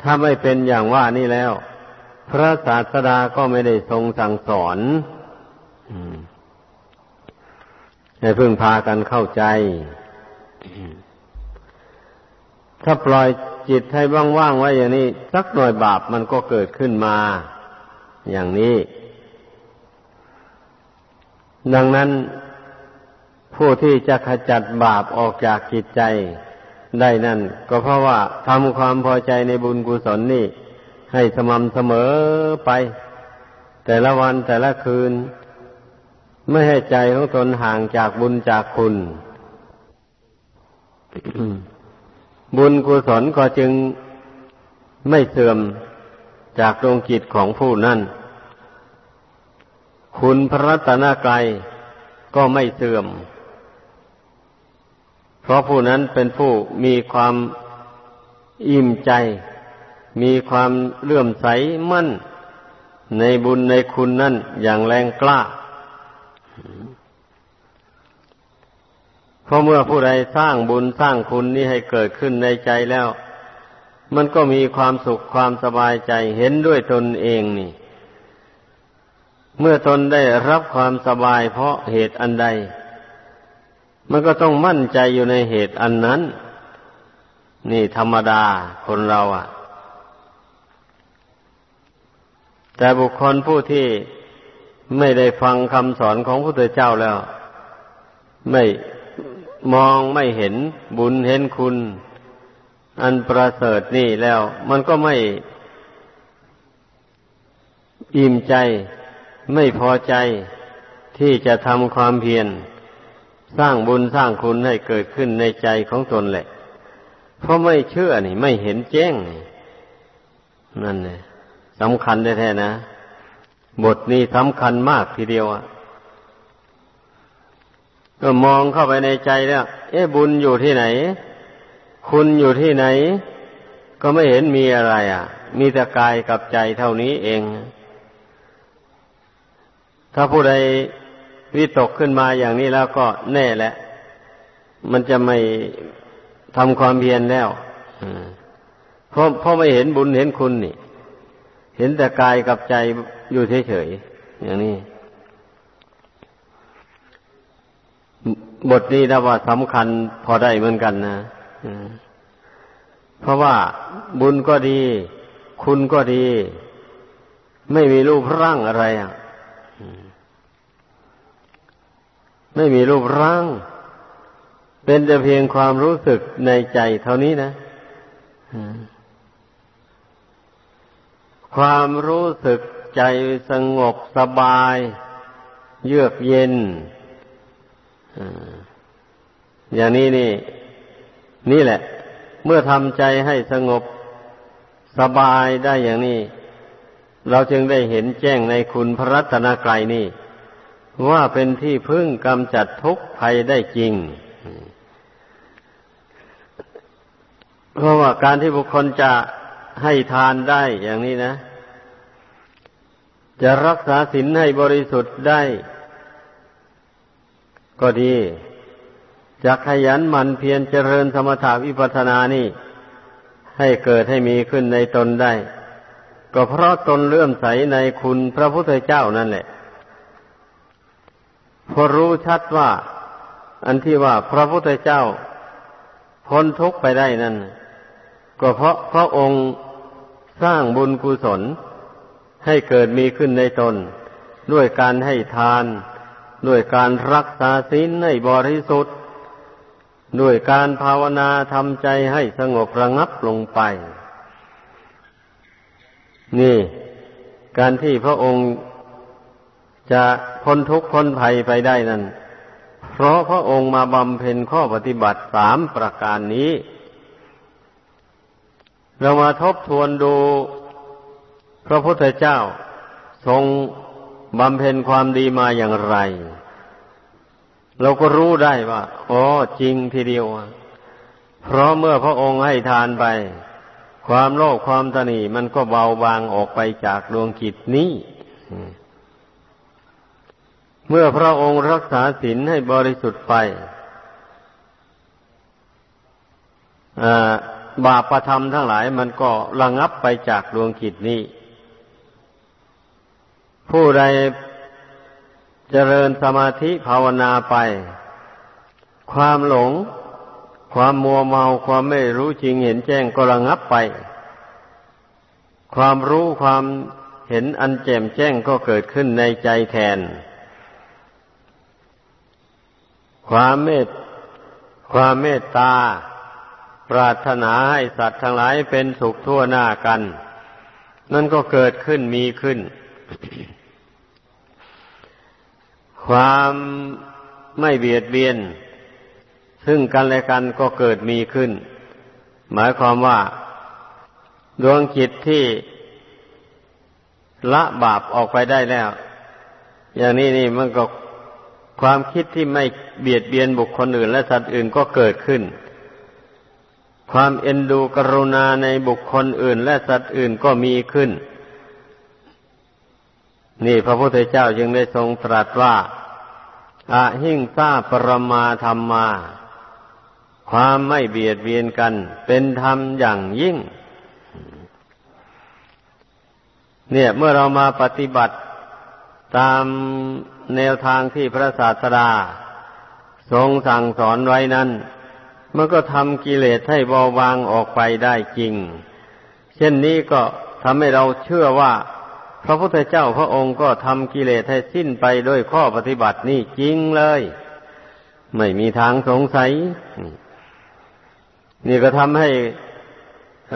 ถ้าไม่เป็นอย่างว่านี่แล้ว พระศาสดาก็ไม่ได้ทรงสั่งสอนให้พึ่งพากันเข้าใจ ถ้าปล่อยจิตให้ว่างๆไว้อย่างนี้ สักหน่อยบาปมันก็เกิดขึ้นมา อย่างนี้ ดังนั้นผู้ที่จะขจัดบาปออกจากจิตใจได้นั่น ก็เพราะว่าทำความพอใจในบุญกุศลนี่ ให้สม่ำเสมอไป แต่ละวันแต่ละคืน ไม่ให้ใจของตนห่างจากบุญจากคุณ บุญกุศลก็จึงไม่เสื่อมจากดวงจิตของผู้นั้น คุณพระรัตนกรัยก็ไม่เสื่อม เพราะผู้นั้นเป็นผู้มีความอิ่มใจ มีความเลื่อมใสมั่น ในบุญในคุณนั่นอย่างแรงกล้า เพราะเมื่อผู้ใดสร้างบุญสร้างคุณนี้ให้เกิดขึ้นในใจแล้ว มันก็มีความสุขความสบายใจเห็นด้วยตนเองนี่ เมื่อตนได้รับความสบายเพราะเหตุอันใด มันก็ต้องมั่นใจอยู่ในเหตุอันนั้น นี่ธรรมดาคนเราอะ่ะ แต่บุคคลผู้ที่ไม่ได้ฟังคำสอนของพระพุทธเจ้าแล้ว ไม่มองไม่เห็นบุญเห็นคุณ อันประเสริฐนี่แล้ว มันก็ไม่อิ่มใจ ไม่พอใจที่จะทำความเพียรสร้างบุญสร้างคุณให้เกิดขึ้นในใจของตนแหละ เพราะไม่เชื่อนี่ ไม่เห็นแจ้งนี่นั่นเลยสำคัญแท้ๆนะ บทนี้สำคัญมากทีเดียวอะก็มองเข้าไปในใจแล้วเอ๊ะบุญอยู่ที่ไหน คุณอยู่ที่ไหน ก็ไม่เห็นมีอะไร อะ มีแต่กายกับใจเท่านี้เอง ถ้าผู้ใดวิตกขึ้นมาอย่างนี้แล้วก็แน่แหละ มันจะไม่ทำความเพียรแล้วเพราะเพราะไม่เห็นบุญเห็นคุณนี่ เห็นแต่กายกับใจอยู่เฉยๆอย่างนี้ บทนี้นะว่าสำคัญพอได้เหมือนกันนะเพราะว่าบุญก็ดี คุณก็ดี ไม่มีรูปร่างอะไรอะ ไม่มีรูปร่าง เป็นแต่เพียงความรู้สึกในใจเท่านี้นะความรู้สึกใจสงบสบาย เยือกเย็นอย่างนี้นี่ นี่แหละ เมื่อทำใจให้สงบสบายได้อย่างนี้ เราจึงได้เห็นแจ้งในคุณพระรัตนกรัยนี่ ว่าเป็นที่พึ่งกำจัดทุกข์ภัยได้จริง เพราะว่าการที่บุคคลจะให้ทานได้อย่างนี้นะ จะรักษาศีลให้บริสุทธิ์ได้ ก็ดี จะขยันหมั่นเพียรเจริญสมถาวิปัสสนานี่ ให้เกิดให้มีขึ้นในตนได้ ก็เพราะตนเลื่อมใสในคุณพระพุทธเจ้านั่นแหละ พอรู้ชัดว่า อันที่ว่าพระพุทธเจ้า พ้นทุกข์ไปได้นั่น ก็เพราะพระองค์สร้างบุญกุศล ให้เกิดมีขึ้นในตน ด้วยการให้ทาน ด้วยการรักษาศีลให้บริสุทธิ์ ด้วยการภาวนาทำใจให้สงบระงับลงไป นี่ การที่พระองค์ จะพ้นทุกข์พ้นภัยไปได้นั้นเพราะพระองค์มาบำเพ็ญข้อปฏิบัติสามประการนี้ เรามาทบทวนดูพระพุทธเจ้า ทรงบำเพ็ญความดีมาอย่างไร เราก็รู้ได้ว่าอ๋อจริงทีเดียว เพราะเมื่อพระองค์ให้ทานไป ความโลภความตนีมันก็เบาบางออกไปจากดวงจิตนี้ เมื่อพระองค์รักษาศีลให้บริสุทธิ์ไปบาปประธรรมทั้งหลายมันก็ระงับไปจากดวงจิตนี้ ผู้ใดเจริญสมาธิภาวนาไป ความหลง ความมัวเมาความไม่รู้จริงเห็นแจ้งก็ระงับไป ความรู้ความเห็นอันแจ่มแจ้งก็เกิดขึ้นในใจแทน ความเมตความเมตตา ปรารถนาให้สัตว์ทั้งหลายเป็นสุขทั่วหน้ากัน นั่นก็เกิดขึ้นมีขึ้น ความไม่เบียดเบียน ซึ่งกันและกันก็เกิดมีขึ้น หมายความว่า ดวงจิตที่ละบาปออกไปได้แล้ว อย่างนี้นี่มันก็ ความคิดที่ไม่เบียดเบียนบุคคลอื่น และสัตว์อื่นก็เกิดขึ้น ความเอ็นดูกรุณาในบุคคลอื่น และสัตว์อื่นก็มีขึ้น นี่พระพุทธเจ้าจึงได้ทรงตรัสว่าอาหิงซาปรมาธรรมา ความไม่เบียดเบียนกัน เป็นธรรมอย่างยิ่ง เนี่ย เมื่อเรามาปฏิบัติตาม แนวทางที่พระศาสดา ทรงสั่งสอนไว้นั้น มันก็ทำกิเลสให้เบาบางออกไปได้จริง เช่นนี้ก็ทำให้เราเชื่อว่า พระพุทธเจ้าพระองค์ก็ทำกิเลสให้สิ้นไปด้วยข้อปฏิบัตินี่จริงเลย ไม่มีทางสงสัย นี่ก็ทำให้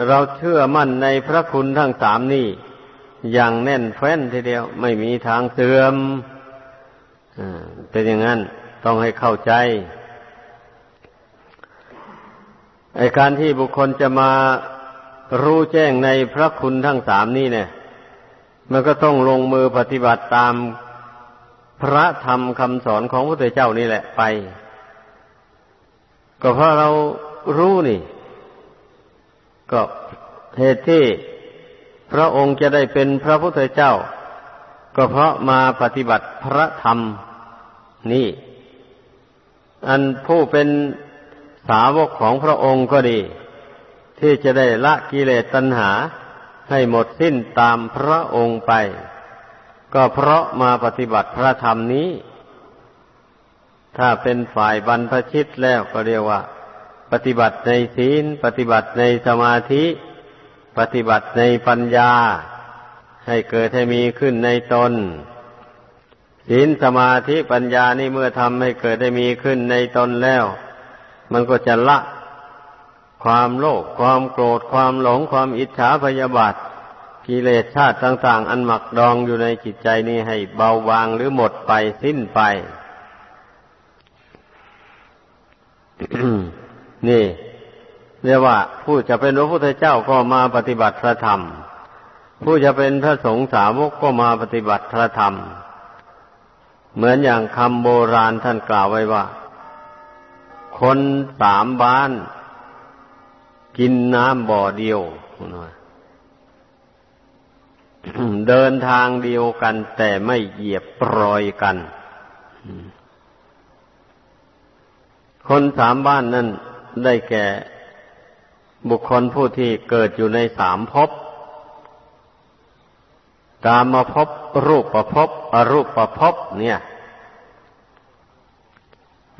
เราเชื่อมั่นในพระคุณทั้งสามนี่อย่างแน่นแฟ้นทีเดียว ไม่มีทางเสื่อม เป็นอย่างนั้นต้องให้เข้าใจไอการที่บุคคลจะมารู้แจ้งในพระคุณทั้งสามนี่เนี่ย มันก็ต้องลงมือปฏิบัติตามพระธรรมคำสอนของพระพุทธเจ้านี่แหละไป ก็เพราะเรารู้นี่ ก็เหตุที่พระองค์จะได้เป็นพระพุทธเจ้า ก็เพราะมาปฏิบัติพระธรรม นี่ อันผู้เป็นสาวกของพระองค์ก็ดี ที่จะได้ละกิเลสตัณหาให้หมดสิ้นตามพระองค์ไป ก็เพราะมาปฏิบัติพระธรรมนี้ ถ้าเป็นฝ่ายบรรพชิตแล้วก็เรียกว่า ปฏิบัติในศีล ปฏิบัติในสมาธิ ปฏิบัติในปัญญา ให้เกิดให้มีขึ้นในตน ศีลสมาธิปัญญานี่เมื่อทำให้เกิดให้มีขึ้นในตนแล้ว มันก็จะละ ความโลภความโกรธความหลงความอิจฉาพยาบาทกิเลสชาติต่าง ๆ อันหมักดองอยู่ในจิตใจนี้ให้เบาบางหรือหมดไปสิ้นไป นี่เรียกว่าผู้จะเป็นพระพุทธเจ้าก็มาปฏิบัติพระธรรม ผู้จะเป็นพระสงฆ์สาวกก็มาปฏิบัติพระธรรม เหมือนอย่างคำโบราณท่านกล่าวไว้ว่า คนสามบ้าน กินน้ำบ่อเดียว เดินทางเดียวกันแต่ไม่เหยียบปรอยกัน คนสามบ้านนั้นได้แก่บุคคลผู้ที่เกิดอยู่ในสามภพ กามาภพรูปประภพอรูปประภพเนี่ย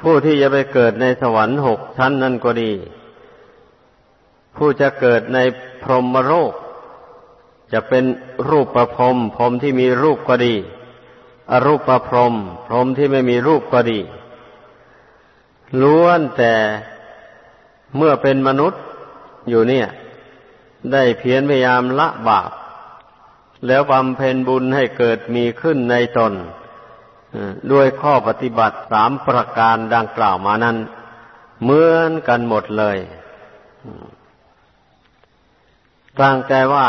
ผู้ที่จะไปเกิดในสวรรค์หกชั้นนั่นก็ดี ผู้จะเกิดในพรหมโลกจะเป็นรูปประพรมพรมที่มีรูปก็ดี อรูปประพรมพรมที่ไม่มีรูปก็ดีล้วนแต่เมื่อเป็นมนุษย์อยู่เนี่ย ได้เพียรพยายามละบาป แล้วบำเพ็ญบุญให้เกิดมีขึ้นในตนด้วยข้อปฏิบัติสามประการดังกล่าวมานั้น เหมือนกันหมดเลยต่างแต่ว่า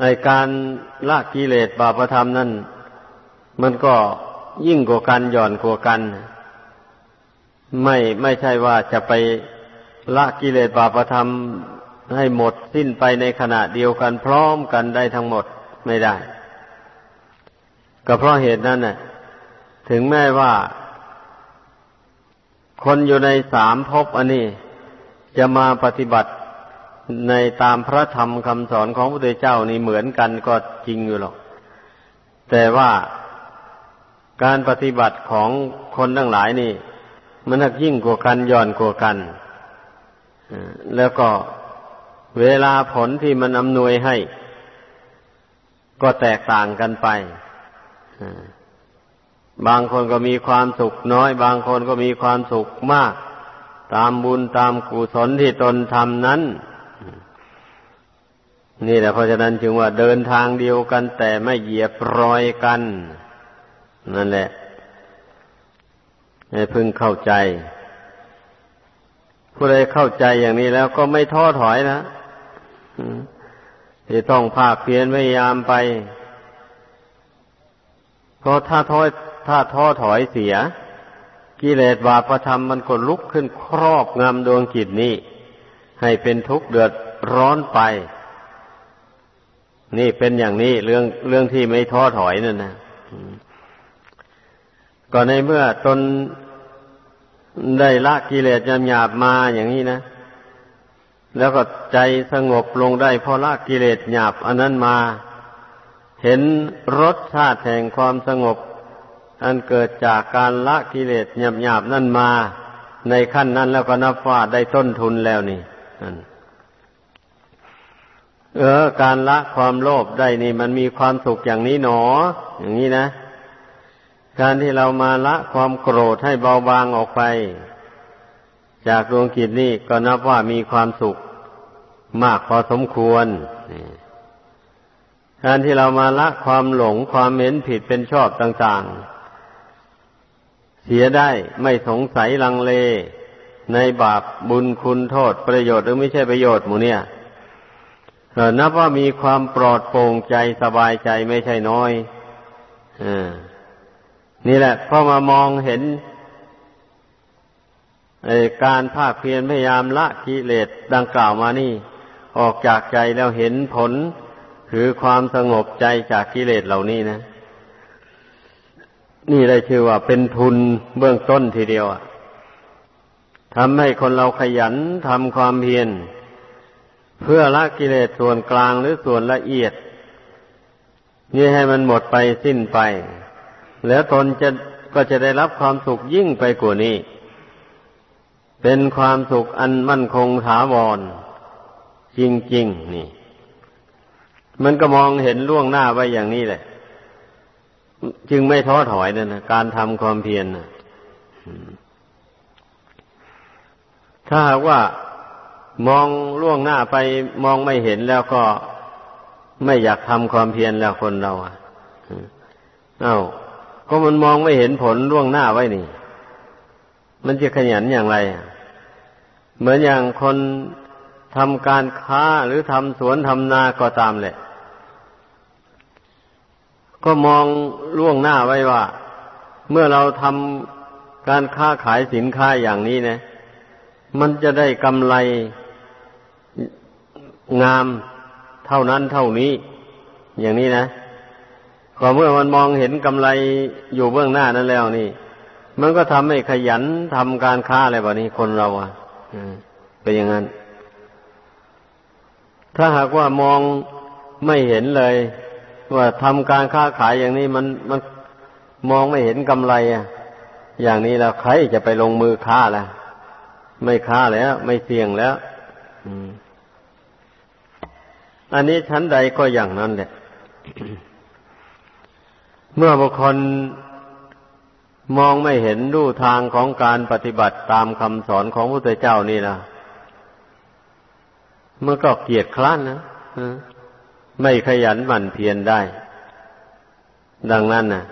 ในการละกิเลสบาปธรรมนั้น มันก็ยิ่งกว่ากันหย่อนกว่ากัน ไม่ไม่ใช่ว่าจะไปละกิเลสบาปธรรม ให้หมดสิ้นไปในขณะเดียวกันพร้อมกันได้ทั้งหมดไม่ได้ ก็เพราะเหตุนั้นน่ะ ถึงแม้ว่า คนอยู่ในสามภพอันนี้ จะมาปฏิบัติในตามพระธรรมคำสอนของพระพุทธเจ้านี่เหมือนกันก็จริงอยู่หรอก แต่ว่าการปฏิบัติของคนทั้งหลายนี่ มันนักยิ่งกว่ากันย่อนกว่ากันแล้วก็ เวลาผลที่มันอำนวยให้ ก็แตกต่างกันไป บางคนก็มีความสุขน้อย บางคนก็มีความสุขมาก ตามบุญตามกุศลที่ตนทำนั้น นี่แหละเพราะฉะนั้นจึงว่าเดินทางเดียวกันแต่ไม่เหยียบรอยกัน นั่นแหละให้พึงเข้าใจ ผู้ใดเข้าใจอย่างนี้แล้วก็ไม่ท้อถอยนะ ที่ต้องภาคเพียรพยายามไป เพราะถ้าท้อถ้าท้อถอยเสีย กิเลสบาปธรรมมันก็ลุกขึ้นครอบงำดวงจิตนี้ ให้เป็นทุกข์เดือดร้อนไป นี่เป็นอย่างนี้เรื่องเรื่องที่ไม่ท้อถอยนั่นนะก็ในเมื่อตนได้ละกิเลสยำหยาบมาอย่างนี้นะ แล้วก็ใจสงบลงได้เพราะละกิเลสหยาบอันนั้นมา เห็นรสชาติแห่งความสงบ อันเกิดจากการละกิเลสหยาบหยาบนั่นมา ในขั้นนั้นแล้วก็นับว่าได้ต้นทุนแล้วนี่เออ การละความโลภได้นี่ มันมีความสุขอย่างนี้หนอ อย่างนี้นะ การที่เรามาละความโกรธให้เบาบางออกไป จากดวงกิจนี่ก็นับว่ามีความสุข มากพอสมควรการที่เรามาละความหลงความเห็นผิดเป็นชอบต่าง ๆ เสียได้ไม่สงสัยลังเล ในบาปบุญคุณโทษประโยชน์หรือไม่ใช่ประโยชน์หมูเนี่ยนับว่ามีความปลอดโปร่งใจสบายใจไม่ใช่น้อยอนี่แหละพอมามองเห็นการภาคเพียรพยายามละกิเลสดังกล่าวมานี่ ออกจากใจแล้วเห็นผล คือความสงบใจจากกิเลสเหล่านี้นะ นี่ได้ชื่อว่าเป็นทุนเบื้องต้นทีเดียวทำให้คนเราขยันทำความเพียรเพื่อละกิเลสส่วนกลางหรือส่วนละเอียด นี่ให้มันหมดไปสิ้นไป แล้วตนจะก็จะได้รับความสุขยิ่งไปกว่านี้ เป็นความสุขอันมั่นคงถาวร จริงๆนี่ มันก็มองเห็นล่วงหน้าไว้อย่างนี้แหละ จึงไม่ท้อถอยนะนะการทำความเพียรนะถ้าหากว่ามองล่วงหน้าไปมองไม่เห็นแล้วก็ไม่อยากทำความเพียรแล้วคนเราอะเอา้า ก็มันมองไม่เห็นผลล่วงหน้าไว้นี่ มันจะขยันอย่างไร เหมือนอย่างคน ทำการค้าหรือทำสวนทำนาก็ตามแหละ ก็มองล่วงหน้าไว้ว่า เมื่อเราทำการค้าขายสินค้าอย่างนี้นะ มันจะได้กำไรงามเท่านั้นเท่านี้ อย่างนี้นะก็เมื่อมันมองเห็นกำไรอยู่เบื้องหน้านั้นแล้วนี่ มันก็ทำให้ขยันทำการค้าอะไรแบบนี้คนเราอะเป็นอย่างนั้น ถ้าหากว่ามองไม่เห็นเลย ว่าทำการค้าขายอย่างนี้มันมันมองไม่เห็นกำไรอะอย่างนี้แล้วใครจะไปลงมือค้าล่ะ ไม่ค้าแล้ว ไม่เสี่ยงแล้วอันนี้ชั้นใดก็อย่างนั้นแหละ เมื่อบุคคลมองไม่เห็นรูทางของการปฏิบัติตามคำสอนของพระพุทธเจ้านี่นะ มันก็เกียดคร้านนะไม่ขยันหมั่นเพียรได้ ดังนั้นนะ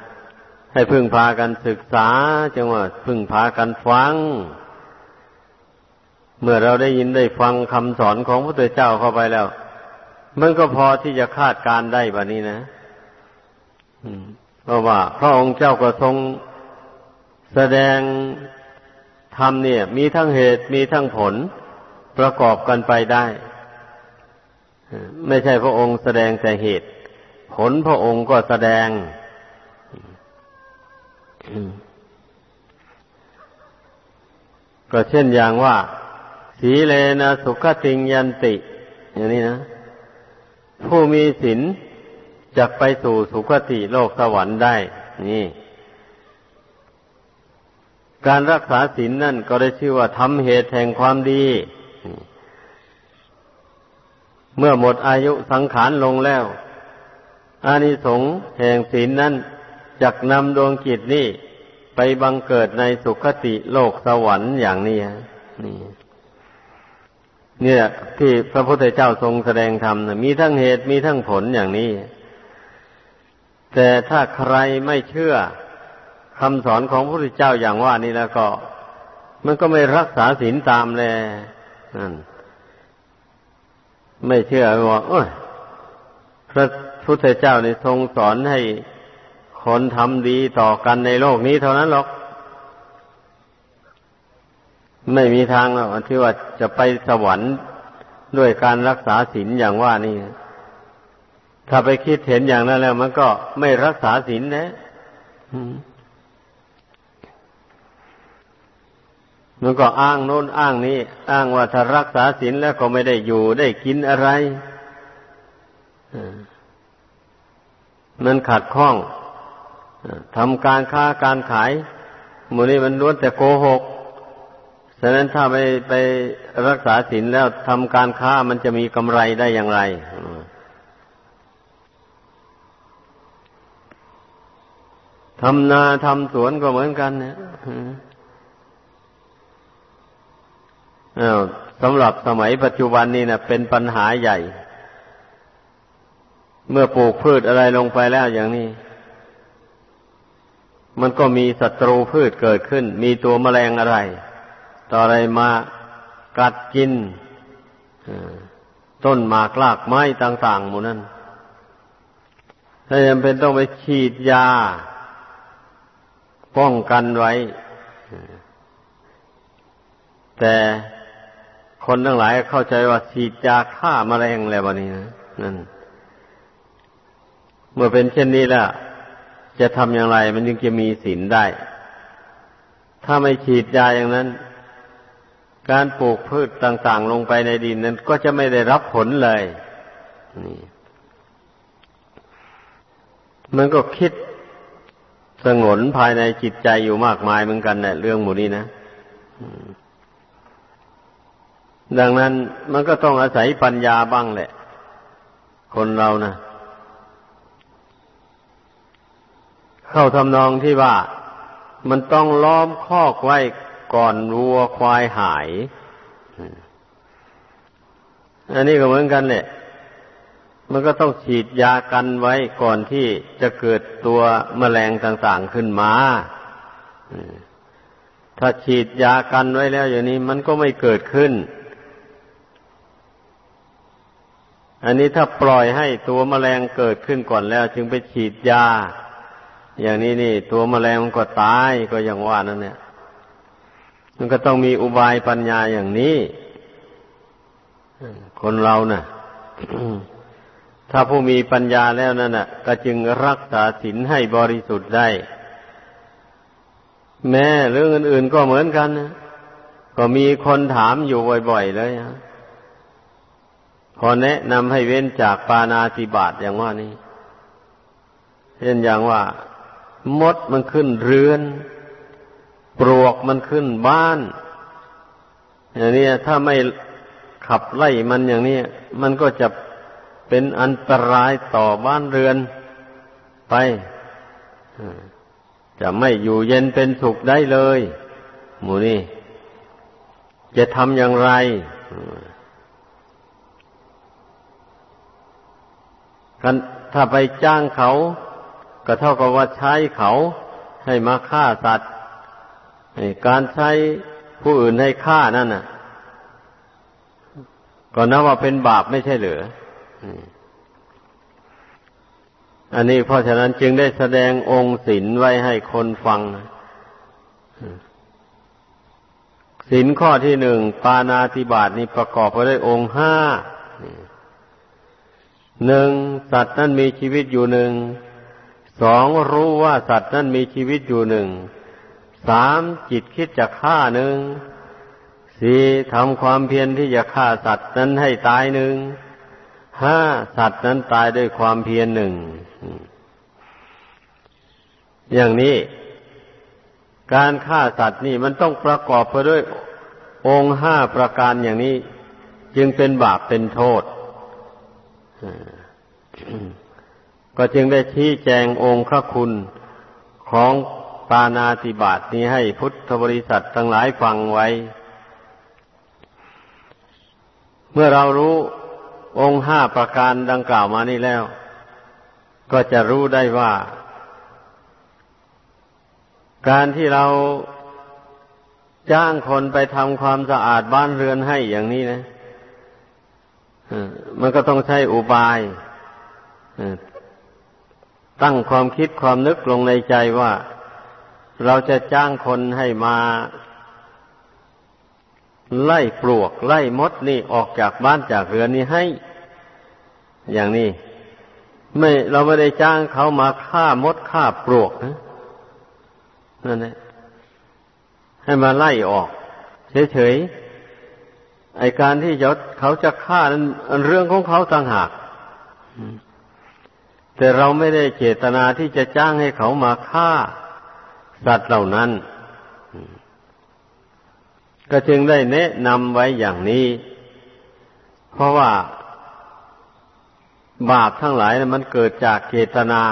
ให้พึ่งพากันศึกษาจังว่าพึ่งพากันฟัง เมื่อเราได้ยินได้ฟังคำสอนของพระพุทธเจ้าเข้าไปแล้ว มันก็พอที่จะคาดการได้แบบนี้นะเพราะว่า พระองค์เจ้าก็ทรงแสดงธรรมเนี่ย มีทั้งเหตุมีทั้งผลประกอบกันไปได้ ไม่ใช่พระองค์แสดงแต่เหตุ ผลพระองค์ก็แสดง ก็เช่นอย่างว่า สีเลนะสุขติงยันติ อย่างนี้นะ ผู้มีศีลจะไปสู่สุคติโลกสวรรค์ได้ นี่ การรักษาศีลนั่นก็ได้ชื่อว่าทำเหตุแห่งความดี เมื่อหมดอายุสังขารลงแล้ว อานิสงส์แห่งศีลนั้นจักนำดวงจิตนี่ไปบังเกิดในสุคติโลกสวรรค์อย่างนี้นี่เนี่ย ที่พระพุทธเจ้าทรงแสดงธรรมนะมีทั้งเหตุมีทั้งผลอย่างนี้ แต่ถ้าใครไม่เชื่อคำสอนของพระพุทธเจ้าอย่างว่านี้แล้วก็ มันก็ไม่รักษาศีลตามเลยนั่น ไม่เชื่อว่าโอ้ยพระพุทธเจ้าในทรงสอนให้คนทำดีต่อกันในโลกนี้เท่านั้นหรอก ไม่มีทางหรอกที่ว่าจะไปสวรรค์ด้วยการรักษาศีลอย่างว่านี่ ถ้าไปคิดเห็นอย่างนั้นแล้ว มันก็ไม่รักษาศีลนะ มันก็อ้างโน้นอ้างนี้ อ้างว่าถ้ารักษาศีลแล้วก็ไม่ได้อยู่ได้กินอะไรมันขัดข้องทำการค้าการขายมูนี้มันล้วนแต่โกหกฉะนั้นถ้าไปไปรักษาศีลแล้วทำการค้ามันจะมีกำไรได้อย่างไรทำนาทำสวนก็เหมือนกันเนี่ย สำหรับสมัยปัจจุบันนี้นะเป็นปัญหาใหญ่ เมื่อปลูกพืชอะไรลงไปแล้วอย่างนี้ มันก็มีศัตรูพืชเกิดขึ้น มีตัวแมลงอะไร ต่ออะไรมากัดกินต้นหมากลากไม้ต่าง ๆ หมู่นั้นถ้าจำเป็นต้องไปฉีดยา ป้องกันไว้ แต่ คนทั้งหลายเข้าใจว่าฉีดยาฆ่ามาแมลงแล้ววันนี้นะนั่น เมื่อเป็นเช่นนี้แล้วจะทำอย่างไร มันจึงจะมีศีลได้ ถ้าไม่ฉีดยาอย่างนั้น การปลูกพืชต่าง ๆ ลงไปในดินนั้น ก็จะไม่ได้รับผลเลยนี่มันก็คิดสงนภายในจิตใจอยู่มากมายเหมือนกันเนะเรื่องหมูนี้นะ ดังนั้นมันก็ต้องอาศัยปัญญาบ้างแหละ คนเรานะเข้าทำนองที่ว่ามันต้องล้อมคอกไว้ก่อนวัวควายหาย อันนี้ก็เหมือนกันแหละ มันก็ต้องฉีดยากันไว้ก่อนที่จะเกิดตัวแมลงต่างๆขึ้นมา ถ้าฉีดยากันไว้แล้วอย่างนี้มันก็ไม่เกิดขึ้น อันนี้ถ้าปล่อยให้ตัวแมลงเกิดขึ้นก่อนแล้ว จึงไปฉีดยา อย่างนี้นี่ ตัวแมลงมันก็ตายก็อย่างว่านั่นเนี่ย มันก็ต้องมีอุบายปัญญาอย่างนี้คนเรานะ่ะ ถ้าผู้มีปัญญาแล้วนั่นน่ะ ก็จึงรักษาศีลให้บริสุทธิ์ได้ แม้เรื่องอื่น ๆ ก็เหมือนกันนะก็มีคนถามอยู่บ่อย ๆ เลยฮะ พอแนะนำให้เว้นจากปานาติบาตอย่างว่านี้เช่นอย่างว่า มดมันขึ้นเรือน ปลวกมันขึ้นบ้าน อย่างนี้ถ้าไม่ขับไล่มันอย่างนี้มันก็จะเป็นอันตรายต่อบ้านเรือนไปจะไม่อยู่เย็นเป็นสุขได้เลย หมูนี่ จะทำอย่างไร กัน ถ้าไปจ้างเขา ก็เท่ากับว่าใช้เขาให้มาฆ่าสัตว์การใช้ผู้อื่นให้ฆ่านั่นน่ะ ก็นับว่าเป็นบาปไม่ใช่เหรืออันนี้เพราะฉะนั้นจึงได้แสดงองค์ศีลไว้ให้คนฟังสินข้อที่หนึ่งปานาติบาตนี้ประกอบไปด้วยองค์ห้า หนึ่งสัตว์นั้นมีชีวิตอยู่หนึ่งสองรู้ว่าสัตว์นั้นมีชีวิตอยู่หนึ่งสามจิตคิดจะฆ่าหนึ่งสี่ทำความเพียรที่จะฆ่าสัตว์นั้นให้ตายหนึ่งห้าสัตว์นั้นตายด้วยความเพียรหนึ่งอย่างนี้การฆ่าสัตว์นี่มันต้องประกอบไปด้วยองค์ห้าประการอย่างนี้ จึงเป็นบาปเป็นโทษ ก็จึงได้ชี้แจงองค์พระคุณของปานาติบาตนี้ให้พุทธบริษัททั้งหลายฟังไว้ เมื่อเรารู้องค์ห้าประการดังกล่าวมานี้แล้ว ก็จะรู้ได้ว่า การที่เราจ้างคนไปทำความสะอาดบ้านเรือนให้อย่างนี้นะ มันก็ต้องใช้อุบายตั้งความคิดความนึกลงในใจว่า เราจะจ้างคนให้มาไล่ปลวก ไล่มดนี่ออกจากบ้านจากเรือนนี้ให้ อย่างนี้ไม่เราไม่ได้จ้างเขามาฆ่ามดฆ่าปลวกนะนั่นแหละให้มาไล่ออก เฉยๆ ไอการที่เขาจะฆ่านั้นเรื่องของเขาต่างหากแต่เราไม่ได้เจตนาที่จะจ้างให้เขามาฆ่าสัตว์เหล่านั้น ก็จึงได้แนะนำไว้อย่างนี้ เพราะว่าบาปทั้งหลายมันเกิดจากเจตนา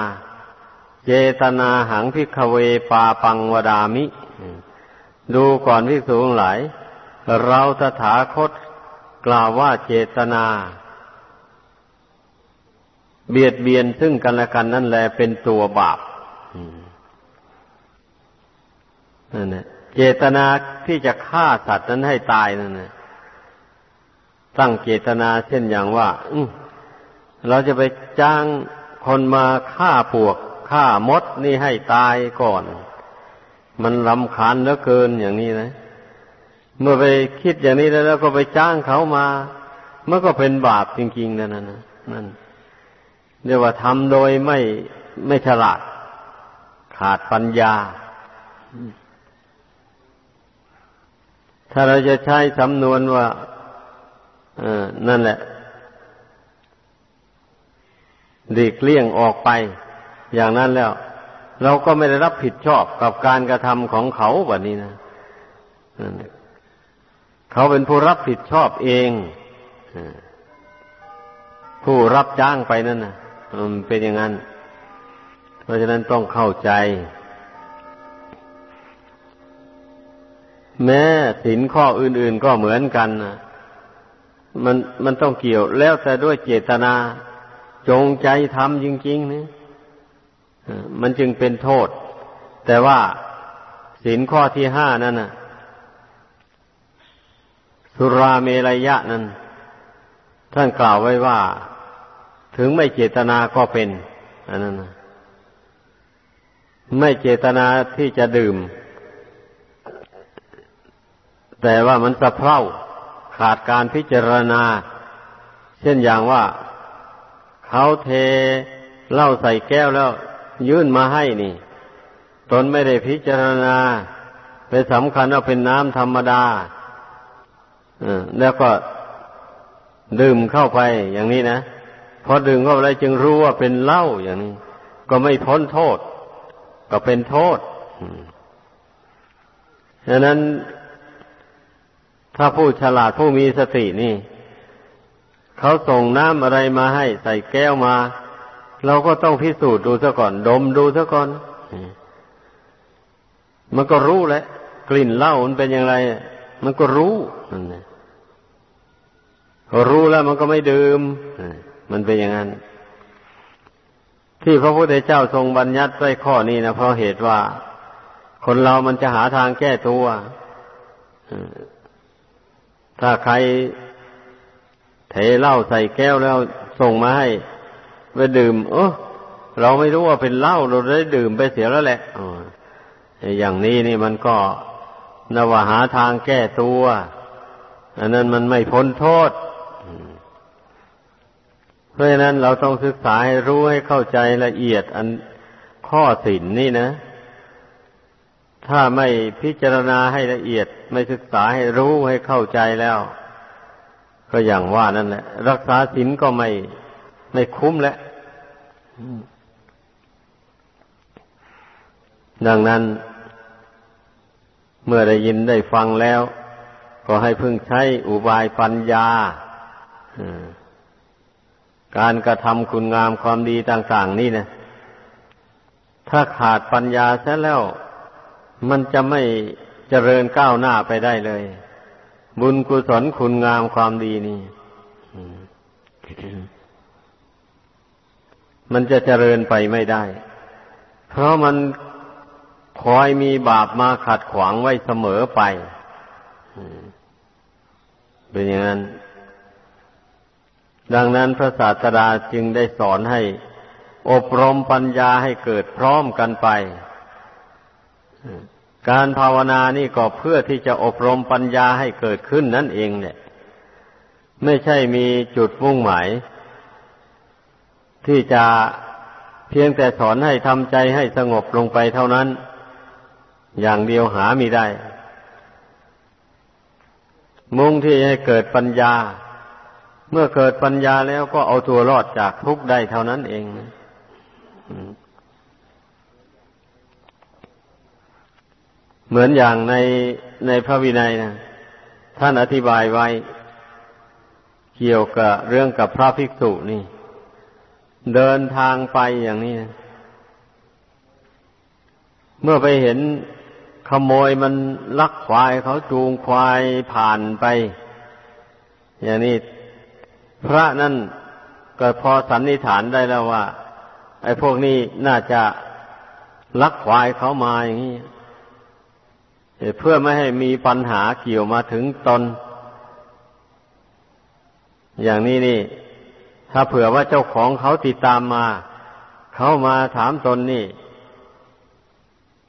เจตนาหังพิกเวปาปังวดามิ ดูก่อนพิสูงหลาย เราตถาคตกล่าวว่าเจตนา เบียดเบียนซึ่งกันและกันนั่นแหละเป็นตัวบาปนั่นแหละเจตนาที่จะฆ่าสัตว์นั้นให้ตายนั่นนะตั้งเจตนาเช่นอย่างว่าเราจะไปจ้างคนมาฆ่าปวกฆ่ามดนี่ให้ตายก่อน มันลำคาญเหลือเกินอย่างนี้นะ เมื่อไปคิดอย่างนี้แล้วก็ไปจ้างเขามา มันก็เป็นบาปจริงๆนั่นนะนั่นเรียกว่าทำโดยไม่ไม่ฉลาด ขาดปัญญา ถ้าเราจะใช้สำนวนว่าเออนั่นแหละดีกเลี่ยงออกไป อย่างนั้นแล้ว เราก็ไม่ได้รับผิดชอบกับการกระทำของเขาแบบนี้นะ เขาเป็นผู้รับผิดชอบเองผู้รับจ้างไปนั่นนะมันเป็นอย่างนั้น เพราะฉะนั้นต้องเข้าใจ แม้สินข้ออื่น ๆก็เหมือนกันนะมันมันต้องเกี่ยวแล้วแต่ด้วยเจตนา จงใจทำจริงๆนี่มันจึงเป็นโทษ แต่ว่าสินข้อที่ห้านั่นนะ สุราเมรยะนั้น ท่านกล่าวไว้ว่า ถึงไม่เจตนาก็เป็นอันนั้นไม่เจตนาที่จะดื่ม แต่ว่ามันสะเพร่าขาดการพิจารณา เช่นอย่างว่าเขาเทเหล้าใส่แก้วแล้ว ยื่นมาให้นี่ ตนไม่ได้พิจารณา ไปสำคัญว่าเป็นน้ำธรรมดา แล้วก็ดื่มเข้าไปอย่างนี้นะพอดื่มเข้าไปจึงรู้ว่าเป็นเหล้าอย่างนี้ ก็ไม่พ้นโทษ ก็เป็นโทษดังนั้น ถ้าผู้ฉลาดผู้มีสตินี่ เขาส่งน้ำอะไรมาให้ ใส่แก้วมา เราก็ต้องพิสูจน์ดูซะก่อน ดมดูซะก่อน มันก็รู้แหละกลิ่นเหล้ามันเป็นอย่างไร มันก็รู้รู้แล้วมันก็ไม่ดื่มมันเป็นอย่างนั้น ที่พระพุทธเจ้าทรงบัญญัติไว้ข้อนี้นะเพราะเหตุว่า คนเรามันจะหาทางแก้ตัวถ้าใครเทเหล้าใส่แก้วแล้วส่งมาให้ไปดื่ม เออเราไม่รู้ว่าเป็นเหล้าเราได้ดื่มไปเสียแล้วแหละอย่างนี้นี่มันก็ นว่าหาทางแก้ตัว อันนั้นมันไม่พ้นโทษ เพราะฉะนั้นเราต้องศึกษาให้รู้ให้เข้าใจละเอียดอันข้อสินนี่นะ ถ้าไม่พิจารณาให้ละเอียด ไม่ศึกษาให้รู้ให้เข้าใจแล้ว ก็อย่างว่านั่นแหละ รักษาสินก็ไม่ไม่คุ้มแล้วดังนั้น เมื่อได้ยินได้ฟังแล้ว ก็ให้พึ่งใช้อุบายปัญญาการกระทำคุณงามความดีต่าง ๆ นี่นะถ้าขาดปัญญาซะแล้ว มันจะไม่เจริญก้าวหน้าไปได้เลย บุญกุศลคุณงามความดีนี่มันจะเจริญไปไม่ได้ เพราะมัน คอยมีบาปมาขัดขวางไว้เสมอไปเป็นอย่างนั้น ดังนั้นพระศาสดาจึงได้สอนให้ อบรมปัญญาให้เกิดพร้อมกันไป การภาวนานี่ก็เพื่อที่จะอบรมปัญญาให้เกิดขึ้นนั่นเองเนี่ย ไม่ใช่มีจุดมุ่งหมาย ที่จะเพียงแต่สอนให้ทำใจให้สงบลงไปเท่านั้น อย่างเดียวหามีได้ มุ่งที่ให้เกิดปัญญา เมื่อเกิดปัญญาแล้วก็เอาตัวรอดจากทุกข์ได้เท่านั้นเองเหมือนอย่างในในพระวินัยนะท่านอธิบายไว้ เกี่ยวกับเรื่องกับพระภิกษุนี่ เดินทางไปอย่างนี้เมื่อไปเห็น ขโมยมันลักควายเขาจูงควายผ่านไป อย่างนี้พระนั่นก็พอสันนิษฐานได้แล้วว่า ไอ้พวกนี้น่าจะลักควายเขามาอย่างนี้เพื่อไม่ให้มีปัญหาเกี่ยวมาถึงตน อย่างนี้นี่ ถ้าเผื่อว่าเจ้าของเขาติดตามมา เขามาถามตนนี่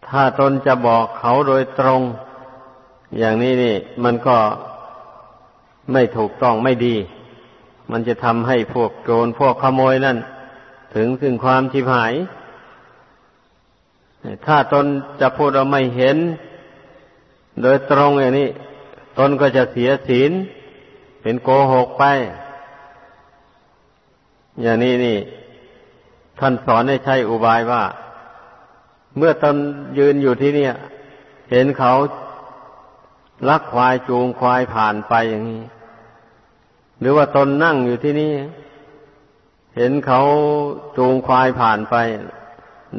ถ้าตนจะบอกเขาโดยตรง อย่างนี้นี่ มันก็ไม่ถูกต้องไม่ดี มันจะทำให้พวกโจรพวกขโมยนั่น ถึงซึ่งความชิบหาย ถ้าตนจะพูดเราไม่เห็น โดยตรงอย่างนี้ ตนก็จะเสียศีล เป็นโกหกไป อย่างนี้นี่ ท่านสอนให้ใช้อุบายว่า เมื่อตนยืนอยู่ที่เนี่ย เห็นเขาลักควายจูงควายผ่านไปอย่างนี้ หรือว่าตนนั่งอยู่ที่นี่ เห็นเขาจูงควายผ่านไป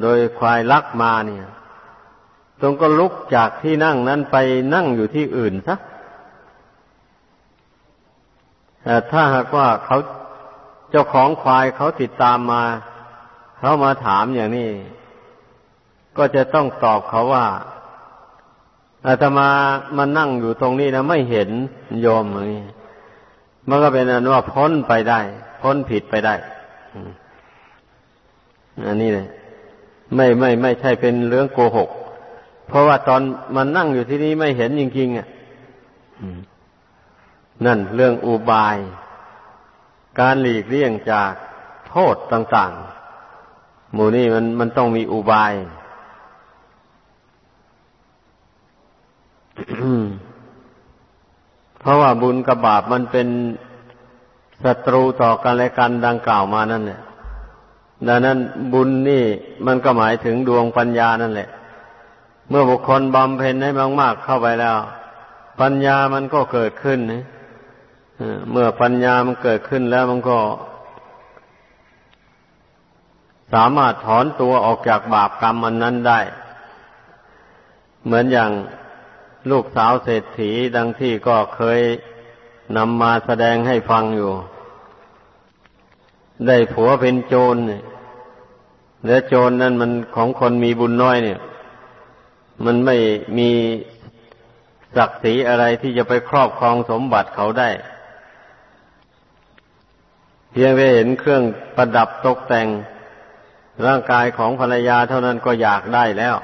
โดยควายลักมาเนี่ยตรงก็ลุกจากที่นั่งนั้นไปนั่งอยู่ที่อื่นซะแต่ถ้าหากว่าเขาเจ้าของควายเขาติดตามมา เขามาถามอย่างนี้ ก็จะต้องตอบเขาว่าอาตมามานั่งอยู่ตรงนี้นะไม่เห็นโยมอย่างนี้มันก็เป็นอันว่าพ้นไปได้ พ้นผิดไปได้อันนี้เลยไม่ไม่ไม่ใช่เป็นเรื่องโกหก เพราะว่าตอนมันนั่งอยู่ที่นี้ไม่เห็นจริงๆอะนั่นเรื่องอุบาย การหลีกเลี่ยงจากโทษต่าง ๆ หมู่นี้มันมันต้องมีอุบาย เพราะว่าบุญกับบาปมันเป็นศัตรูต่อกันและกันดังกล่าวมานั่นแหละดังนั้นบุญนี่มันก็หมายถึงดวงปัญญานั่นแหละ เมื่อบุคคลบำเพ็ญให้มาก ๆ เข้าไปแล้ว ปัญญามันก็เกิดขึ้นนะเมื่อปัญญามันเกิดขึ้นแล้วมันก็ สามารถถอนตัวออกจากบาปกรรมมันนั้นได้ เหมือนอย่าง ลูกสาวเศรษฐีดังที่ก็เคยนำมาแสดงให้ฟังอยู่ ได้ผัวเป็นโจรเนี่ยและโจรนั่นมันของคนมีบุญน้อยเนี่ย มันไม่มีศักดิ์ศรีอะไรที่จะไปครอบครองสมบัติเขาได้ เพียงได้เห็นเครื่องประดับตกแต่งร่างกายของภรรยาเท่านั้นก็อยากได้แล้ว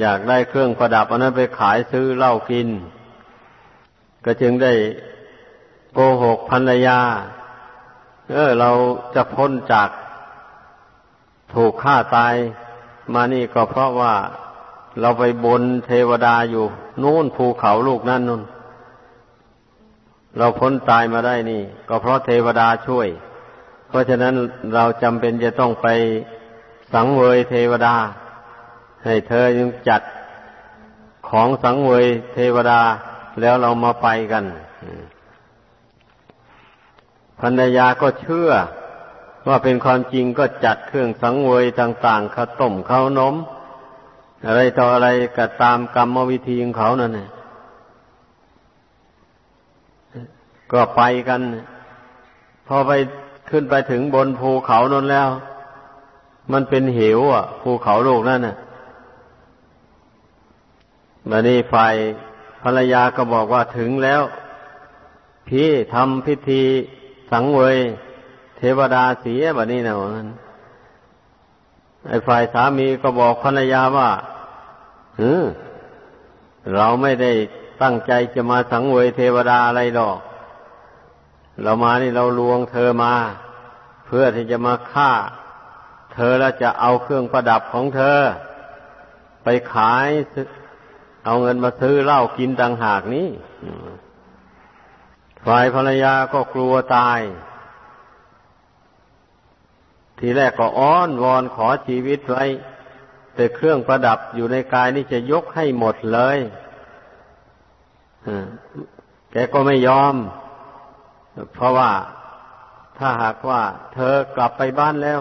อยากได้เครื่องประดับอันนั้นไปขายซื้อเหล้ากิน ก็จึงได้โกหกภรรยา เออ เราจะพ้นจากถูกฆ่าตายมานี่ก็เพราะว่าเราไปบนเทวดาอยู่ นู่นภูเขาลูกนั่นนู่น เราพ้นตายมาได้นี่ ก็เพราะเทวดาช่วย เพราะฉะนั้นเราจำเป็นจะต้องไปสังเวยเทวดา ให้เธอยังจัดของสังเวยเทวดาแล้วเรามาไปกันภรรยาก็เชื่อ ว่าเป็นความจริงก็จัดเครื่องสังเวยต่างๆข้าวต้มข้าวนม อะไรต่ออะไรก็ตามกรรมวิธีของเขานั่นก็ไปกัน พอไปขึ้นไปถึงบนภูเขานั่นแล้ว มันเป็นเหวอะ ภูเขาลูกนั่นน่ะ มานี่ฝ่ายภรรยาก็บอกว่าถึงแล้ว พี่ทำพิธีสังเวย เทวดาเสียแบบนี้นะว่างั้นไอ้ฝ่ายสามีก็บอกภรรยาว่าเออเราไม่ได้ตั้งใจจะมาสังเวยเทวดาอะไรหรอก เรามานี่เราลวงเธอมา เพื่อที่จะมาฆ่า เธอแล้วจะเอาเครื่องประดับของเธอ ไปขาย เอาเงินมาซื้อเหล้ากินต่างหากนี้ฝ่ายภรรยาก็กลัวตาย ทีแรกก็อ้อนวอนขอชีวิตไว้ แต่เครื่องประดับอยู่ในกายนี่จะยกให้หมดเลยแกก็ไม่ยอม เพราะว่าถ้าหากว่า เธอกลับไปบ้านแล้ว